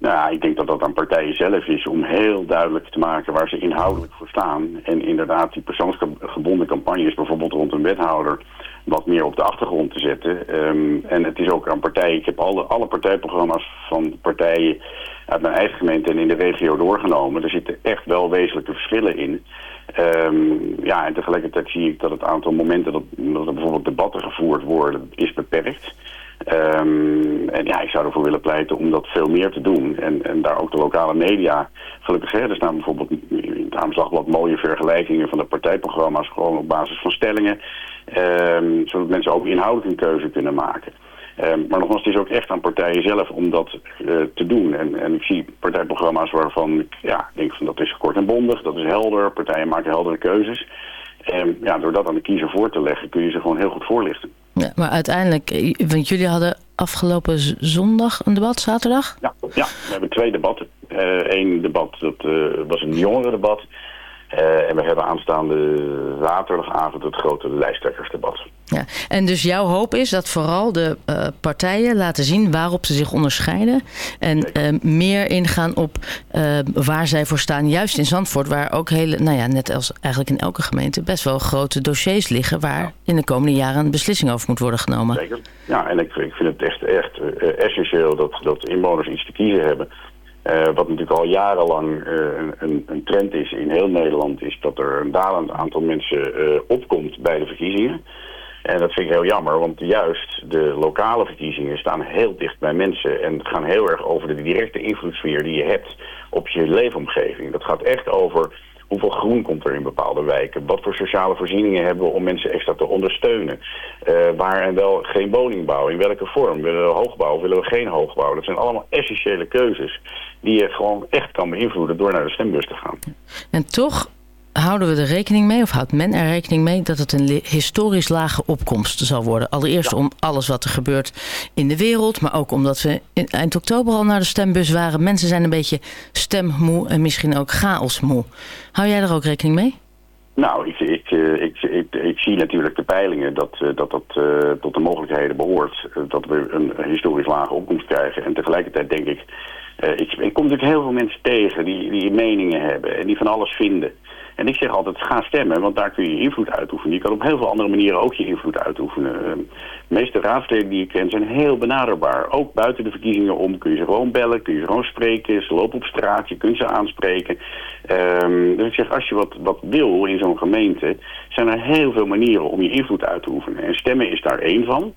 Nou, ik denk dat dat aan partijen zelf is om heel duidelijk te maken waar ze inhoudelijk voor staan. En inderdaad die persoonsgebonden campagnes, bijvoorbeeld rond een wethouder, wat meer op de achtergrond te zetten. Ehm, en het is ook aan partijen, ik heb alle, alle partijprogramma's van partijen uit mijn eigen gemeente en in de regio doorgenomen. Er zitten echt wel wezenlijke verschillen in. Um, ja, en tegelijkertijd zie ik dat het aantal momenten dat, dat er bijvoorbeeld debatten gevoerd worden, is beperkt. Um, en ja, ik zou ervoor willen pleiten om dat veel meer te doen. En, en daar ook de lokale media, gelukkig hè, er staan bijvoorbeeld in het Aanslagblad mooie vergelijkingen van de partijprogramma's gewoon op basis van stellingen. Um, zodat mensen ook inhoudelijk een keuze kunnen maken. Um, maar nogmaals, het is ook echt aan partijen zelf om dat uh, te doen. En, en ik zie partijprogramma's waarvan ik ja, denk van dat is kort en bondig, dat is helder. Partijen maken heldere keuzes. En ja, door dat aan de kiezer voor te leggen kun je ze gewoon heel goed voorlichten. Ja, maar uiteindelijk, eh, want jullie hadden afgelopen zondag een debat, zaterdag? Ja, ja we hebben twee debatten. Eén uh, debat, dat uh, was een jongerendebat. Uh, en we hebben aanstaande zaterdagavond het grote lijsttrekkersdebat. Ja. En dus jouw hoop is dat vooral de uh, partijen laten zien waarop ze zich onderscheiden. En uh, meer ingaan op waar zij voor staan. Juist in Zandvoort, waar ook hele, nou ja, net als eigenlijk in elke gemeente, best wel grote dossiers liggen. Waar ja. in de komende jaren een beslissing over moet worden genomen. Zeker. Ja, en ik, ik vind het echt, echt essentieel dat, dat inwoners iets te kiezen hebben. Uh, wat natuurlijk al jarenlang uh, een, een, trend is in heel Nederland... is dat er een dalend aantal mensen uh, opkomt bij de verkiezingen. En dat vind ik heel jammer, want juist de lokale verkiezingen staan heel dicht bij mensen... en gaan heel erg over de directe invloedssfeer die je hebt op je leefomgeving. Dat gaat echt over Hoeveel groen komt er in bepaalde wijken? Wat voor sociale voorzieningen hebben we om mensen extra te ondersteunen? Uh, waar en wel geen woningbouw? In welke vorm? Willen we hoogbouw of willen we geen hoogbouw? Dat zijn allemaal essentiële keuzes die je gewoon echt kan beïnvloeden door naar de stembus te gaan. En toch houden we er rekening mee, of houdt men er rekening mee, dat het een historisch lage opkomst zal worden? Allereerst ja. om alles wat er gebeurt in de wereld, maar ook omdat we in, eind oktober al naar de stembus waren. Mensen zijn een beetje stemmoe en misschien ook chaosmoe. Hou jij er ook rekening mee? Nou, ik, ik, ik, ik, ik zie natuurlijk de peilingen dat dat, dat uh, tot de mogelijkheden behoort dat we een historisch lage opkomst krijgen. En tegelijkertijd denk ik, uh, ik, ik kom natuurlijk heel veel mensen tegen die, die meningen hebben en die van alles vinden. En ik zeg altijd, ga stemmen, want daar kun je invloed uitoefenen. Je kan op heel veel andere manieren ook je invloed uitoefenen. De meeste raadsleden die ik ken zijn heel benaderbaar. Ook buiten de verkiezingen om kun je ze gewoon bellen, kun je ze gewoon spreken. Ze lopen op straat, je kunt ze aanspreken. Um, dus ik zeg, als je wat, wat wil in zo'n gemeente... zijn er heel veel manieren om je invloed uit te oefenen. En stemmen is daar één van.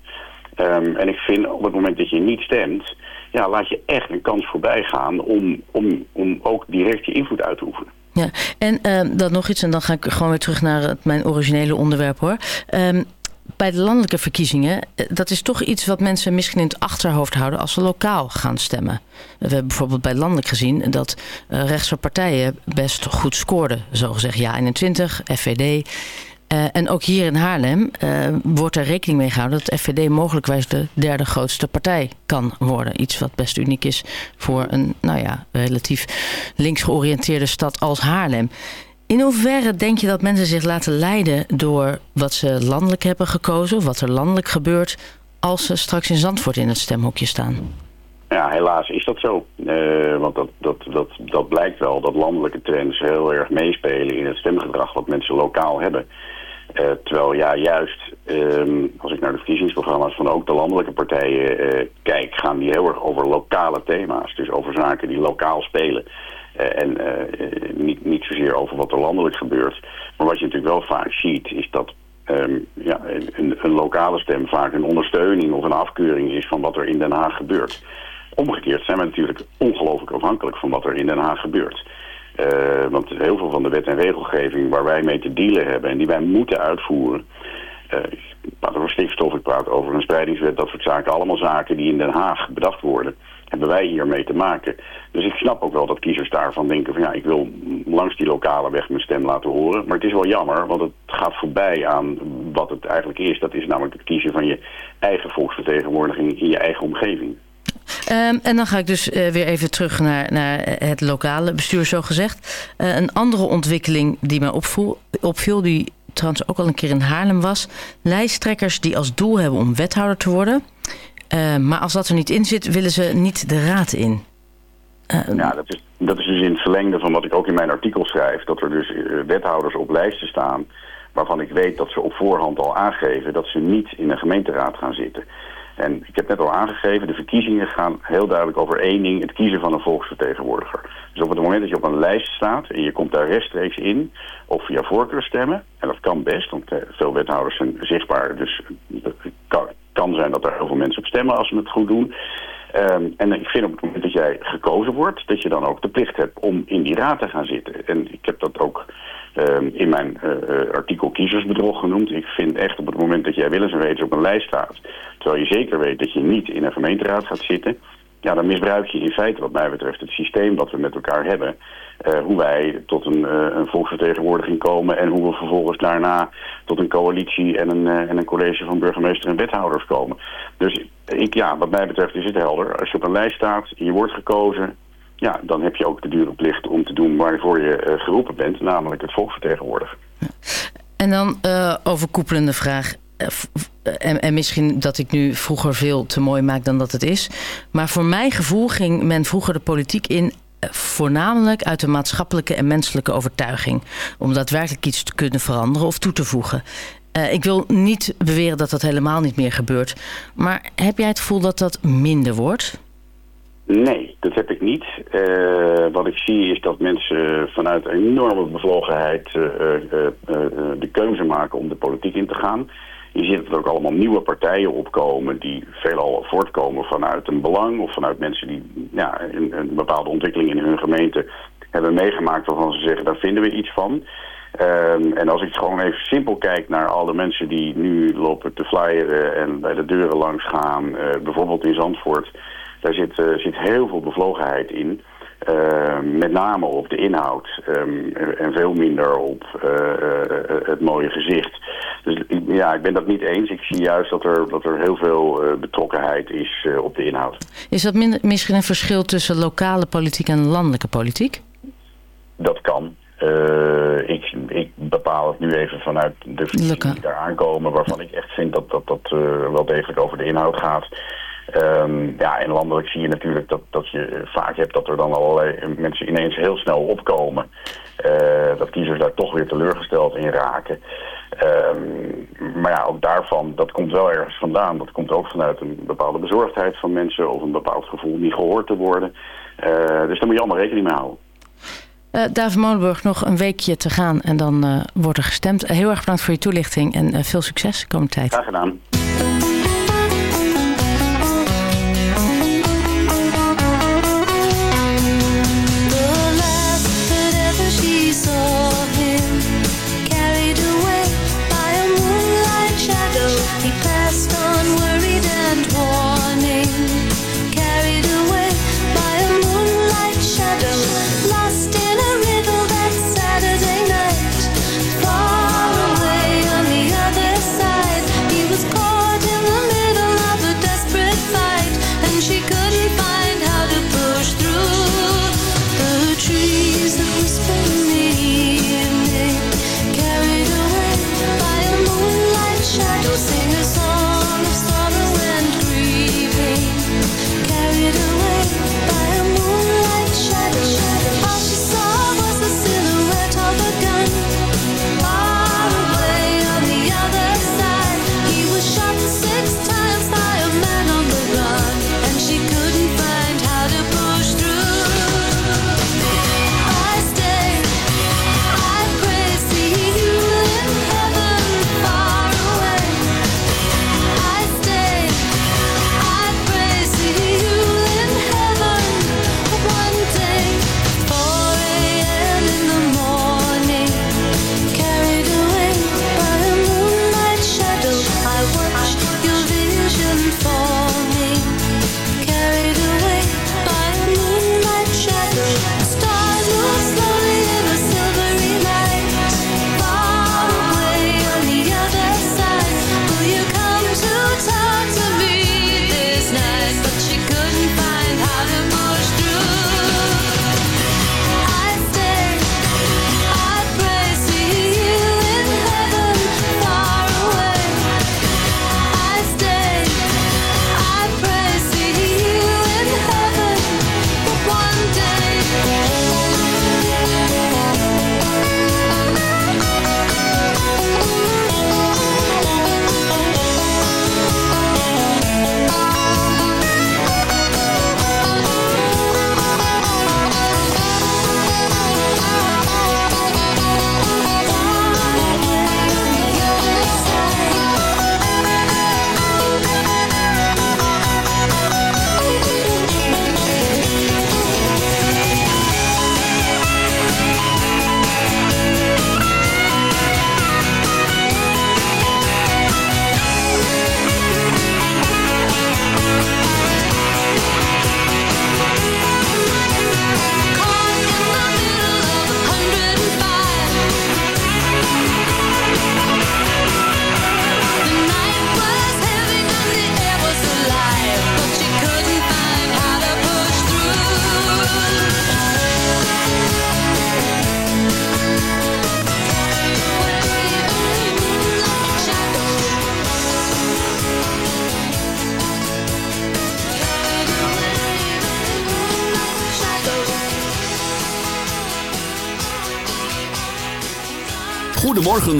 Um, en ik vind op het moment dat je niet stemt... ja, laat je echt een kans voorbij gaan om, om, om ook direct je invloed uit te oefenen. Ja, en uh, dan nog iets, en dan ga ik gewoon weer terug naar mijn originele onderwerp hoor. Um, bij de landelijke verkiezingen, dat is toch iets wat mensen misschien in het achterhoofd houden als ze lokaal gaan stemmen. We hebben bijvoorbeeld bij landelijk gezien dat uh, rechtse partijen best goed scoorden. Zogezegd ja 21, FVD. Uh, en ook hier in Haarlem uh, wordt er rekening mee gehouden dat FVD mogelijkwijs de derde grootste partij kan worden. Iets wat best uniek is voor een nou ja, relatief links georiënteerde stad als Haarlem. In hoeverre denk je dat mensen zich laten leiden door wat ze landelijk hebben gekozen, of wat er landelijk gebeurt, als ze straks in Zandvoort in het stemhokje staan? Ja, helaas is dat zo. Uh, want dat, dat, dat, dat blijkt wel dat landelijke trends heel erg meespelen in het stemgedrag wat mensen lokaal hebben. Uh, terwijl ja, juist um, als ik naar de verkiezingsprogramma's van ook de landelijke partijen uh, kijk, gaan die heel erg over lokale thema's. Dus over zaken die lokaal spelen. Uh, en niet, niet zozeer over wat er landelijk gebeurt. Maar wat je natuurlijk wel vaak ziet, is dat um, ja, een, een lokale stem vaak een ondersteuning of een afkeuring is van wat er in Den Haag gebeurt. Omgekeerd zijn we natuurlijk ongelooflijk afhankelijk van wat er in Den Haag gebeurt. Uh, want heel veel van de wet en regelgeving waar wij mee te dealen hebben en die wij moeten uitvoeren. Uh, ik praat over stikstof, ik praat over een spreidingswet, dat soort zaken. Allemaal zaken die in Den Haag bedacht worden. Hebben wij hiermee te maken. Dus ik snap ook wel dat kiezers daarvan denken van ja, ik wil langs die lokale weg mijn stem laten horen. Maar het is wel jammer, want het gaat voorbij aan wat het eigenlijk is. Dat is namelijk het kiezen van je eigen volksvertegenwoordiging in je eigen omgeving. Um, en dan ga ik dus uh, weer even terug naar, naar het lokale bestuur, zo gezegd. Uh, een andere ontwikkeling die mij opvoel, opviel, die trouwens ook al een keer in Haarlem was. Lijsttrekkers die als doel hebben om wethouder te worden. Uh, maar als dat er niet in zit, willen ze niet de raad in. Uh, ja, dat is, dat is dus in het verlengde van wat ik ook in mijn artikel schrijf. Dat er dus wethouders op lijsten staan waarvan ik weet dat ze op voorhand al aangeven dat ze niet in een gemeenteraad gaan zitten. En ik heb net al aangegeven, de verkiezingen gaan heel duidelijk over één ding, het kiezen van een volksvertegenwoordiger. Dus op het moment dat je op een lijst staat en je komt daar rechtstreeks in, of via voorkeurstemmen, en dat kan best, want eh, veel wethouders zijn zichtbaar, dus het kan, zijn dat er heel veel mensen op stemmen als ze het goed doen. Um, en ik vind op het moment dat jij gekozen wordt, dat je dan ook de plicht hebt om in die raad te gaan zitten. En ik heb dat ook um, in mijn uh, artikel kiezersbedrog genoemd. Ik vind echt op het moment dat jij willens en wetens op een lijst staat, terwijl je zeker weet dat je niet in een gemeenteraad gaat zitten, ja, dan misbruik je in feite wat mij betreft het systeem wat we met elkaar hebben. Uh, hoe wij tot een, een volksvertegenwoordiging komen en hoe we vervolgens daarna tot een coalitie en een, en een college van burgemeester en wethouders komen. Dus ik, ja, wat mij betreft is het helder. Als je op een lijst staat je wordt gekozen, ja, dan heb je ook de dure plicht om te doen waarvoor je geroepen bent, namelijk het volk vertegenwoordigen. En dan overkoepelende vraag. En, en, misschien dat ik nu vroeger veel te mooi maak dan dat het is. Maar voor mijn gevoel ging men vroeger de politiek in voornamelijk uit de maatschappelijke en menselijke overtuiging. Om daadwerkelijk iets te kunnen veranderen of toe te voegen. Ik wil niet beweren dat dat helemaal niet meer gebeurt. Maar heb jij het gevoel dat dat minder wordt? Nee, dat heb ik niet. Uh, wat ik zie is dat mensen vanuit enorme bevlogenheid uh, de keuze maken om de politiek in te gaan. Je ziet dat er ook allemaal nieuwe partijen opkomen die veelal voortkomen vanuit een belang of vanuit mensen die ja, een, bepaalde ontwikkeling in hun gemeente hebben meegemaakt waarvan ze zeggen daar vinden we iets van. Um, en als ik gewoon even simpel kijk naar alle mensen die nu lopen te flyeren en bij de deuren langs gaan, bijvoorbeeld in Zandvoort, daar zit, uh, zit heel veel bevlogenheid in. Uh, met name op de inhoud um, en veel minder op uh, uh, het mooie gezicht. Dus ja, ik ben dat niet eens. Ik zie juist dat er, dat er heel veel betrokkenheid is op de inhoud. Is dat misschien een verschil tussen lokale politiek en landelijke politiek? Dat kan. ik, ik bepaal het nu even vanuit de verkiezingen die daar aankomen... waarvan ik echt vind dat dat, dat wel degelijk over de inhoud gaat... Um, ja, en landelijk zie je natuurlijk dat, dat je vaak hebt dat er dan allerlei mensen ineens heel snel opkomen. Uh, dat kiezers daar toch weer teleurgesteld in raken. Um, maar ja, ook daarvan, dat komt wel ergens vandaan. Dat komt ook vanuit een bepaalde bezorgdheid van mensen of een bepaald gevoel niet gehoord te worden. Uh, dus daar moet je allemaal rekening mee houden. Uh, David Molenburg, nog een weekje te gaan en dan wordt er gestemd. Heel erg bedankt voor je toelichting en veel succes de komende tijd. Graag gedaan.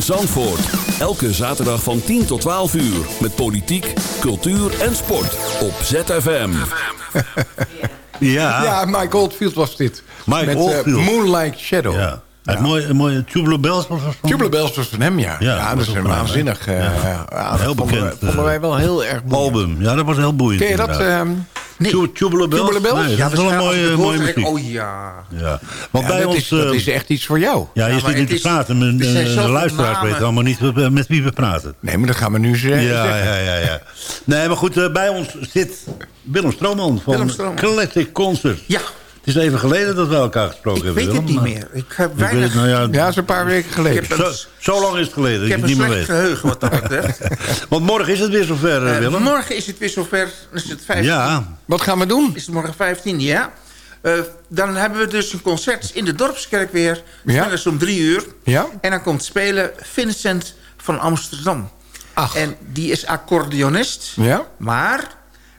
Goedemorgen Zandvoort. Elke zaterdag van 10 tot 12 uur. Met politiek, cultuur en sport. Op ZFM. *laughs* Ja, Ja, Mike Oldfield was dit. Mike Met eh, Oldfield. Moonlight Shadow. ja. Het mooie, een mooie Tubular Bells was van- Tubular Bells was van hem, ja. Ja, Ja, dat is een waanzinnig... eh, ja, Heel vonden bekend, Vonden eh, wij wel heel erg boeiend. album. Ja, dat was heel boeiend. Ken je dat? Bells? Bells? Nee, Ja, dat is wel een mooie, mooie muziek. Oh ja. Ja. Want ja, bij dat, ons... is, dat eh, is echt iets voor jou. Ja, je zit het te praten. eh, de zoveel luisteraars weten allemaal niet met wie we praten. Nee, maar dat gaan we nu zeggen. Ja, ja, ja, ja. Nee, maar goed, eh, bij ons zit Willem Stroomman van Willem Stroomman. Classic Concert. Ja, Het is even geleden dat we elkaar gesproken ik hebben. weet het niet meer. Ik heb Ik weet weinig... het, nou ja, Ja, is een paar weken geleden. Ik heb zo, zo lang is het geleden dat Ik je heb het een niet meer geheugen wat dat *laughs* betreft. Want morgen is het weer zover, Eh, Willem. morgen is het weer zover. Is het 15. Ja, Wat gaan we doen? Is het morgen 15, ja. Eh, dan hebben we dus een concert in de Dorpskerk weer. Ja. Dat is om drie uur. Ja? En dan komt spelen Vincent van Amsterdam. Ach. En die is accordeonist. Ja? Maar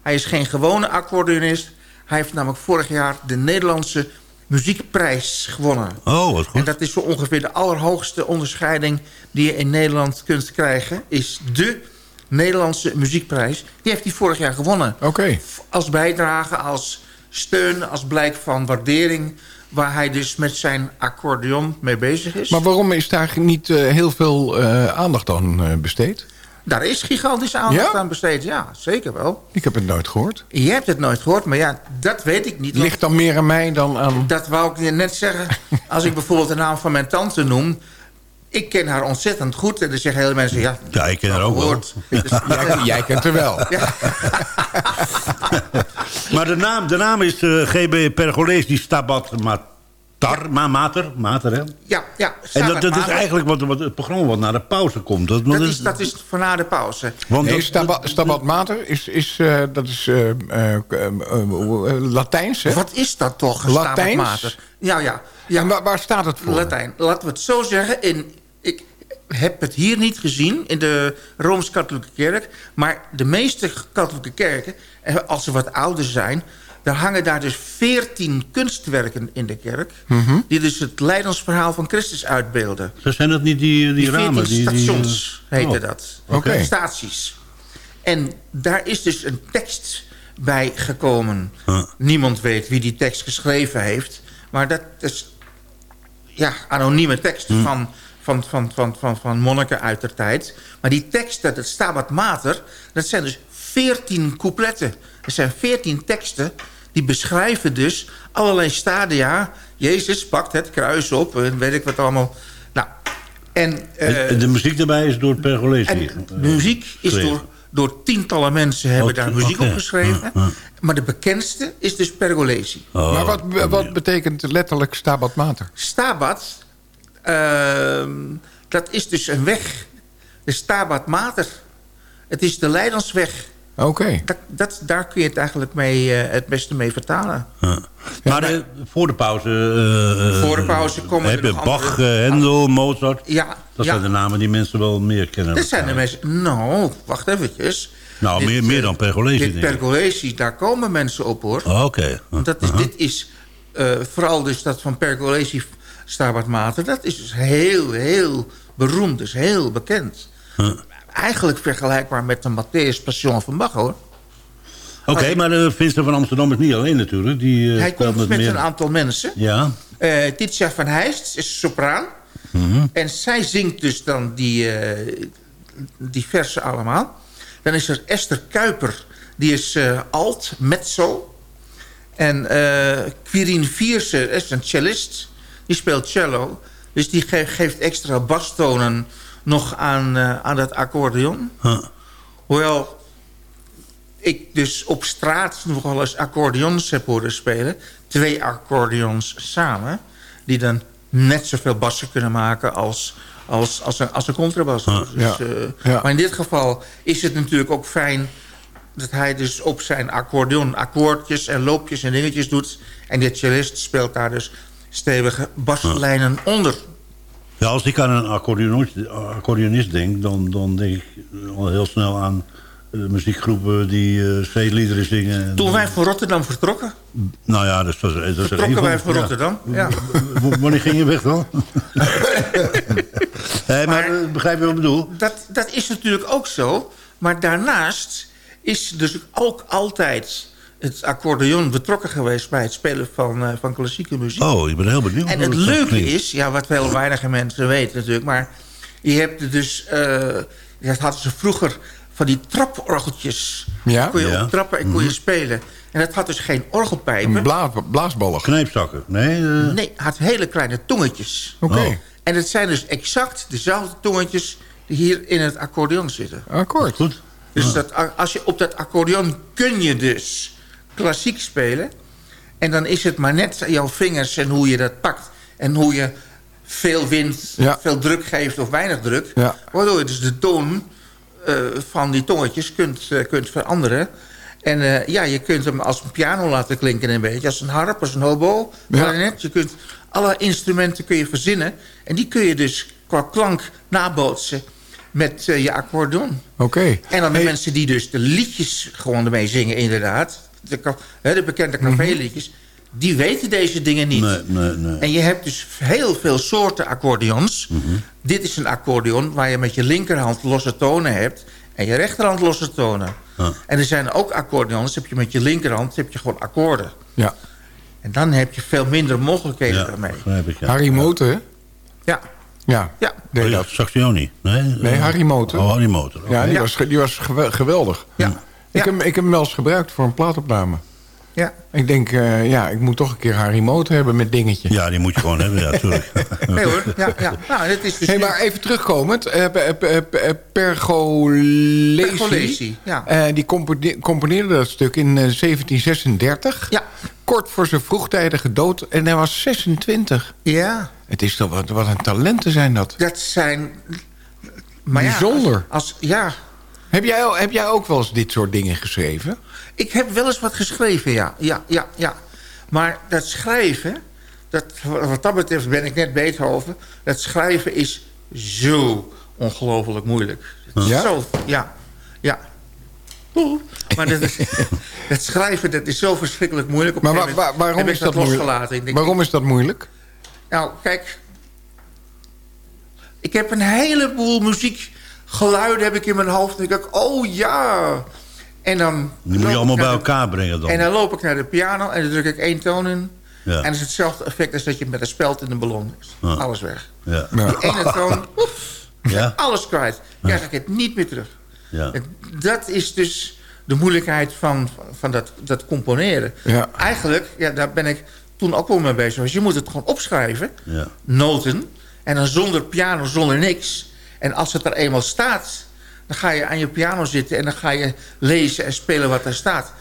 hij is geen gewone accordeonist. Hij heeft namelijk vorig jaar de Nederlandse muziekprijs gewonnen. oh, wat En goed. dat is zo ongeveer de allerhoogste onderscheiding... die je in Nederland kunt krijgen. Is de Nederlandse muziekprijs. Die heeft hij vorig jaar gewonnen. Oké. Als bijdrage, als steun, als blijk van waardering... waar hij dus met zijn accordeon mee bezig is. Maar waarom is daar niet eh, heel veel eh, aandacht aan eh, besteed? Daar is gigantische aandacht Ja? aan besteed. Ja, zeker wel. Ik heb het nooit gehoord. Je hebt het nooit gehoord, maar ja, dat weet ik niet. Ligt dan meer aan mij dan aan... Dat wou ik net zeggen. *laughs* Als ik bijvoorbeeld de naam van mijn tante noem... ik ken haar ontzettend goed. En dan zeggen hele mensen... ja, Ja, ik ken haar ook wel. Dus- *laughs* Jij, jij kent er wel. *laughs* Maar de naam, de naam is eh, GB Pergolees die Stabat Mater, Mater, hè? ja, ja. En dat, dat is eigenlijk wat, wat het programma wat naar de pauze komt. Dat, Dat is, dat is voor na de pauze. want Nee, Stabat Mater is, is, eh, dat is eh, eh, Latijns, hè? Wat is dat toch? Latijns? Mater? Ja, ja. ja En waar, waar staat het voor? Latijn. Laten we het zo zeggen. In, ik heb het hier niet gezien in de Rooms-Katholieke Kerk. Maar de meeste katholieke kerken, als ze wat ouder zijn... daar hangen daar dus veertien kunstwerken in de kerk... Mhm. die dus het leidensverhaal van Christus uitbeelden. Zo zijn dat niet die, die, Die ramen? 14 Die, die, stations heette oh. dat. Oké. Staties. En daar is dus een tekst bij gekomen. Huh. Niemand weet wie die tekst geschreven heeft. Maar dat is ja, anonieme tekst Hm. van, van, van, van, van, van monniken uit der tijd. Maar die tekst, dat het Stabat Mater... dat zijn dus veertien coupletten. Er zijn veertien teksten die beschrijven dus allerlei stadia. Jezus pakt het kruis op en weet ik wat allemaal. Nou, en, eh, En de muziek daarbij is door Pergolesi. de muziek is door, door tientallen mensen hebben daar muziek op geschreven. Maar de bekendste is dus Pergolesi. Oh, Maar wat, wat betekent letterlijk Stabat Mater? Stabat, ehm, dat is dus een weg. De Stabat Mater. Het is de Leidensweg. Oké. Dat, dat, daar kun je het eigenlijk mee, eh, het beste mee vertalen. Ja. Maar eh, voor de pauze... eh, Voor de pauze komen heb er je nog Bach, andere- Hendel, Mozart. Ja, Dat ja. zijn de namen die mensen wel meer kennen. Dat zijn de mensen... Nou, wacht eventjes. Nou, Dit, meer, meer dan Pergolesi, Dit. Pergolesi, daar komen mensen op, hoor. Oh, Oké. Want dat is, Aha. dit is eh, vooral dus dat van Pergolesi Stabat Mater... dat is dus heel, heel beroemd, dus heel bekend. Huh. Eigenlijk vergelijkbaar met de Matthäus Passion van Bach, hoor. Oké, maar uh, Vincent van Amsterdam is niet alleen natuurlijk. Die, eh, Hij komt met meer... een aantal mensen. Ja. Eh Titia van Heijst is sopraan. Mhm. En zij zingt dus dan die, eh, die versen allemaal. Dan is er Esther Kuiper. Die is alt, mezzo. En Quirin Vierse is een cellist. Die speelt cello. Dus die ge- geeft extra bastonen nog aan, eh, aan dat accordeon. Huh. Hoewel ik dus op straat nog wel eens accordeons heb horen spelen. Twee accordeons samen. Die dan net zoveel bassen kunnen maken als, als, als, een, als een contrabas. Dus, ja. eh, Ja. Maar in dit geval is het natuurlijk ook fijn... dat hij dus op zijn accordeon akkoordjes en loopjes en dingetjes doet. En de cellist speelt daar dus stevige baslijnen onder. Ja, als ik aan een accordeonist, accordeonist denk, dan, dan denk ik al heel snel aan muziekgroepen die uh, zeeliederen zingen. Toen wij van Rotterdam vertrokken. Nou ja, dat was, dat was Vertrokken wij van Rotterdam, ja. Wanneer ging je weg dan? *laughs* hey, maar, maar begrijp je wat ik bedoel? Dat, dat is natuurlijk ook zo. Maar daarnaast is dus ook altijd het accordeon betrokken geweest... bij het spelen van, uh, van klassieke muziek. Oh, ik ben heel benieuwd. En het leuke is, ja, wat veel weinige mensen weten natuurlijk... maar je hebt dus... Uh, dat hadden ze vroeger van die traporgeltjes. Ja? Kon je ja. op trappen en kon je spelen. En dat had dus geen orgelpijpen. Bla blaasballen. Kneepzakken. Nee, uh... nee, het had hele kleine tongetjes. Oké. Okay. Oh. En het zijn dus exact dezelfde tongetjes... die hier in het accordeon zitten. Akkoord. Goed. Dus dat, als je op dat accordeon kun je dus klassiek spelen. En dan is het maar net jouw vingers en hoe je dat pakt. En hoe je veel wind, ja. veel druk geeft of weinig druk. Ja. Waardoor je dus de toon uh, van die tongetjes kunt, uh, kunt veranderen. En uh, ja, je kunt hem als een piano laten klinken een beetje. Als een harp, als een hobo. Je kunt alle instrumenten kun je verzinnen. En die kun je dus qua klank nabootsen met je accordeon. Oké. Okay. En dan de hey. mensen die dus de liedjes gewoon ermee zingen inderdaad. De, de bekende caféliedjes. Mm -hmm die weten deze dingen niet. Nee, nee, nee. En je hebt dus heel veel soorten accordeons. Mm -hmm. Dit is een accordeon waar je met je linkerhand losse tonen hebt... en je rechterhand losse tonen. Ah. En er zijn ook accordeons, heb je met je linkerhand heb je gewoon akkoorden. Ja. En dan heb je veel minder mogelijkheden ja, daarmee. Ik, ja. Harry hè? Ja. Ja. ja. Nee, dat Saxioni. Nee, nee Harry Moten. Oh, Harry. Okay. Ja, die, Was, die was geweldig. Ja. Ik, Heb, ik heb hem wel eens gebruikt voor een plaatopname. Ja. Ik denk, uh, ja, ik moet toch een keer Harry Moot hebben met dingetje. Ja, die moet je gewoon hebben, ja, natuurlijk. *laughs* nee hoor, ja, ja. Nou, dit is dus hey, maar even terugkomend. Uh, Pergolesi, Pergolesi ja. Uh, die componeerde dat stuk in 1736. Ja. Kort voor zijn vroegtijdige dood. En hij was 26. Ja. Het is toch wat, wat een talenten zijn dat. Dat zijn... Maar Bijzonder. Ja, als, als, ja. Heb, jij, heb jij ook wel eens dit soort dingen geschreven? Ik heb wel eens wat geschreven, ja. ja, ja, ja. Maar dat schrijven, dat, wat dat betreft ben ik net Beethoven... dat schrijven is zo ongelooflijk moeilijk. Ja? Zo, ja, ja. Oeh. Maar dat, is, *laughs* dat, schrijven dat is zo verschrikkelijk moeilijk. Op maar waar, waar, waarom, is dat, dat losgelaten. Denk, waarom is dat moeilijk? Nou, kijk... Ik heb een heleboel muziekgeluiden heb ik in mijn hoofd. En denk ik, oh ja... En dan Die moet je allemaal bij elkaar brengen dan. En dan loop ik naar de piano en dan druk ik één toon in. Ja. En dat is hetzelfde effect als dat je met een speld in een ballon is. Ja. Alles weg. Ja. Die ene toon, oef, Ja. alles kwijt. Krijg ik het niet meer terug. Ja. Dat is dus de moeilijkheid van, van dat, dat componeren. Ja. Eigenlijk, ja, daar ben ik toen ook wel mee bezig. Dus je moet het gewoon opschrijven. Ja. Noten. En dan zonder piano, zonder niks. En als het er eenmaal staat dan ga je aan je piano zitten en dan ga je lezen en spelen wat er staat.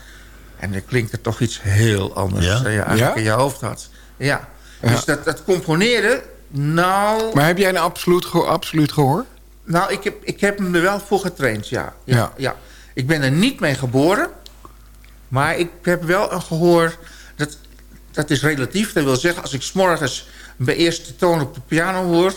En dan klinkt er toch iets heel anders Ja? dan je eigenlijk Ja? in je hoofd had. Ja. Ja. Dus dat, dat componeren, nou... Maar heb jij een absoluut, gehoor, absoluut gehoor? Nou, ik heb, ik heb me er wel voor getraind, ja. Ja, Ja. ja. Ik ben er niet mee geboren. Maar ik heb wel een gehoor... Dat, dat is relatief. Dat wil zeggen, als ik s'morgens mijn eerste toon op de piano hoor...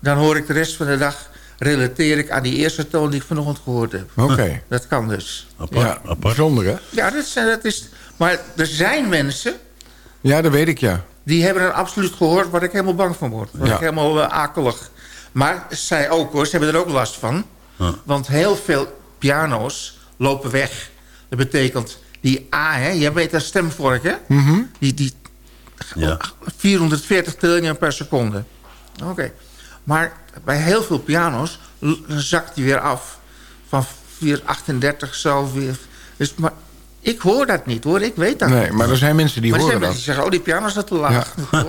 dan hoor ik de rest van de dag... relateer ik aan die eerste toon die ik vanochtend gehoord heb. Oké. Dat kan dus. Apart, Ja, apart. bijzonder hè? Ja, dat is, dat is... Maar er zijn mensen... Ja, dat weet ik ja. die hebben er absoluut gehoord... waar ik helemaal bang van word. Waar Ja. ik helemaal eh, akelig. Maar zij ook hoor, ze hebben er ook last van. Want heel veel piano's lopen weg. Dat betekent die A, hè, jij weet dat stemvork, hè? Mhm. Die, die Ja. 440 trillingen per seconde. Oké. Maar bij heel veel piano's zakt die weer af. Van 438 zo weer. Dus, maar ik hoor dat niet, hoor. Ik weet dat Nee, maar er zijn mensen die maar horen dat. mensen die zeggen, oh, die piano is dat te laag. Ja.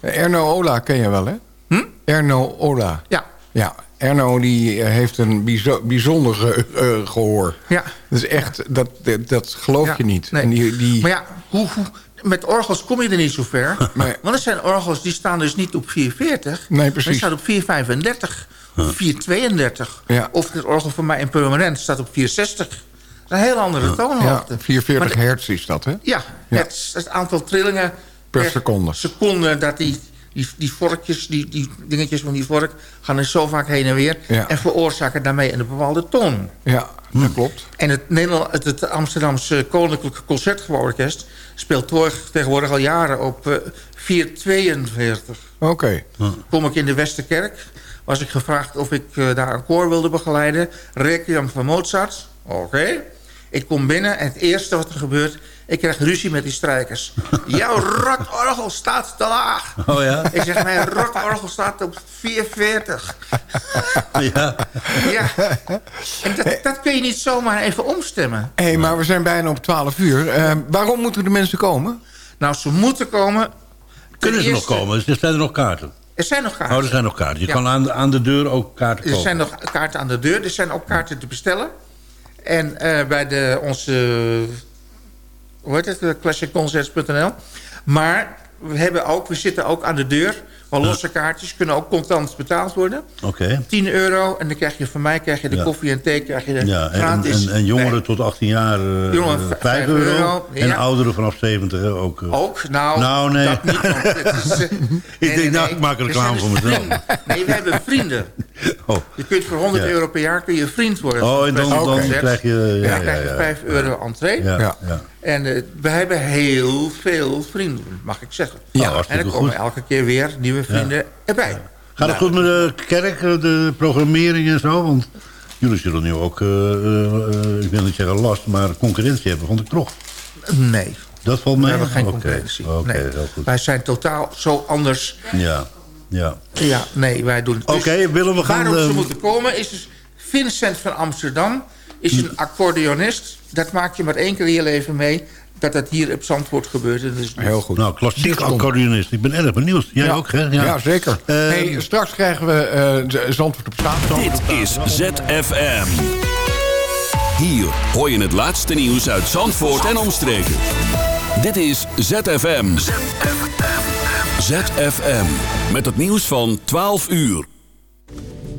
*laughs* Erno Ola ken je wel hè? Hm? Erno Ola. Ja, Ja, Erno die eh, heeft een bijzo- bijzonder ge- eh, gehoor. ja. Dat is echt, dat, dat, dat geloof Ja, je niet. nee. En die, die, Maar ja, hoe, hoe, met orgels kom je er niet zo ver. *laughs* Nee. Want er zijn orgels die staan dus niet op 440. Nee, maar precies. Die staan op 435. Of 432. Ja. Of het orgel van mij in permanent staat op 460. Dat is een heel andere ja, toonhoogte. 440 Maar de- hertz is dat hè? Ja, Ja. Het, het aantal trillingen Per seconde. seconde dat die, Die, die vorkjes, die, die dingetjes van die vork... gaan er zo vaak heen en weer... Ja. en veroorzaken daarmee een bepaalde toon. Ja, dat klopt. En het, Nederland, het, het Amsterdamse Koninklijke Concertgebouworkest... speelt toch tegenwoordig al jaren op eh 442. Oké. Kom ik in de Westerkerk... was ik gevraagd of ik eh, daar een koor wilde begeleiden. Requiem van Mozart. Oké. Ik kom binnen en het eerste wat er gebeurt... ik krijg ruzie met die strijkers. Jouw rotorgel staat te laag. Oh ja? Ik zeg, mijn rotorgel staat op 440. Ja. Ja. En dat, dat kun je niet zomaar even omstemmen. Hé, hey, maar we zijn bijna op 12 uur. Eh, waarom moeten de mensen komen? Nou, ze moeten komen. Kunnen ze nog komen? Er zijn er nog kaarten. Er zijn nog kaarten. Oh, er zijn nog kaarten. Je Ja. kan aan de, aan de deur ook kaarten Er kopen. zijn nog kaarten aan de deur. Er zijn ook kaarten te bestellen. En eh, bij de, onze... Hoe heet het? eh, classicconcerts.nl. Maar we, hebben ook, we zitten ook aan de deur. Wel losse kaartjes kunnen ook contant betaald worden. Oké. 10 euro. En dan krijg je van mij krijg je de Ja. koffie en thee krijg je Ja, en, gratis. en, en jongeren tot 18 jaar eh, Jongeren, eh, vijf 5 euro. euro, En ja. ouderen vanaf 70 hè, ook. eh. Ook? Nou, Nou, nee. dat niet. is, *laughs* nee, denk, nou, ik maak een reclame zijn voor dus mezelf. Nee, we hebben vrienden. *laughs* Oh. Je kunt voor 100 Ja. euro per jaar kun je vriend worden. Oh, en dan, krijg je... Ja, krijg je ja. 5 euro entree. Ja, Ja. En eh, we hebben heel veel vrienden, mag ik zeggen. Ja, en hartstikke er komen goed. elke keer weer nieuwe vrienden erbij. Gaat het goed met de kerk, de programmering en zo? Want jullie zullen nu ook, eh, eh, ik wil niet zeggen last, maar concurrentie hebben van de krocht. Nee, Dat valt we mee? hebben geen concurrentie. Oké, nee. heel goed. Wij zijn totaal zo anders. Ja, ja. Ja, nee, wij doen het. Dus Oké, willen we gaan... Waarom ze eh, moeten komen is dus... Vincent van Amsterdam is een accordeonist. Dat maak je maar één keer in je leven mee. Dat dat hier op Zandvoort gebeurt. Dus Heel goed. Nou, klassiek accordeonist. Ik ben erg benieuwd. Jij ja. ook, hè? Ja, zeker. Eh, hey, straks krijgen we eh, Zandvoort op zaterdag. Dit is ZFM. Hier hoor je het laatste nieuws uit Zandvoort en omstreken. Dit is ZFM. ZFM. Met het nieuws van 12 uur.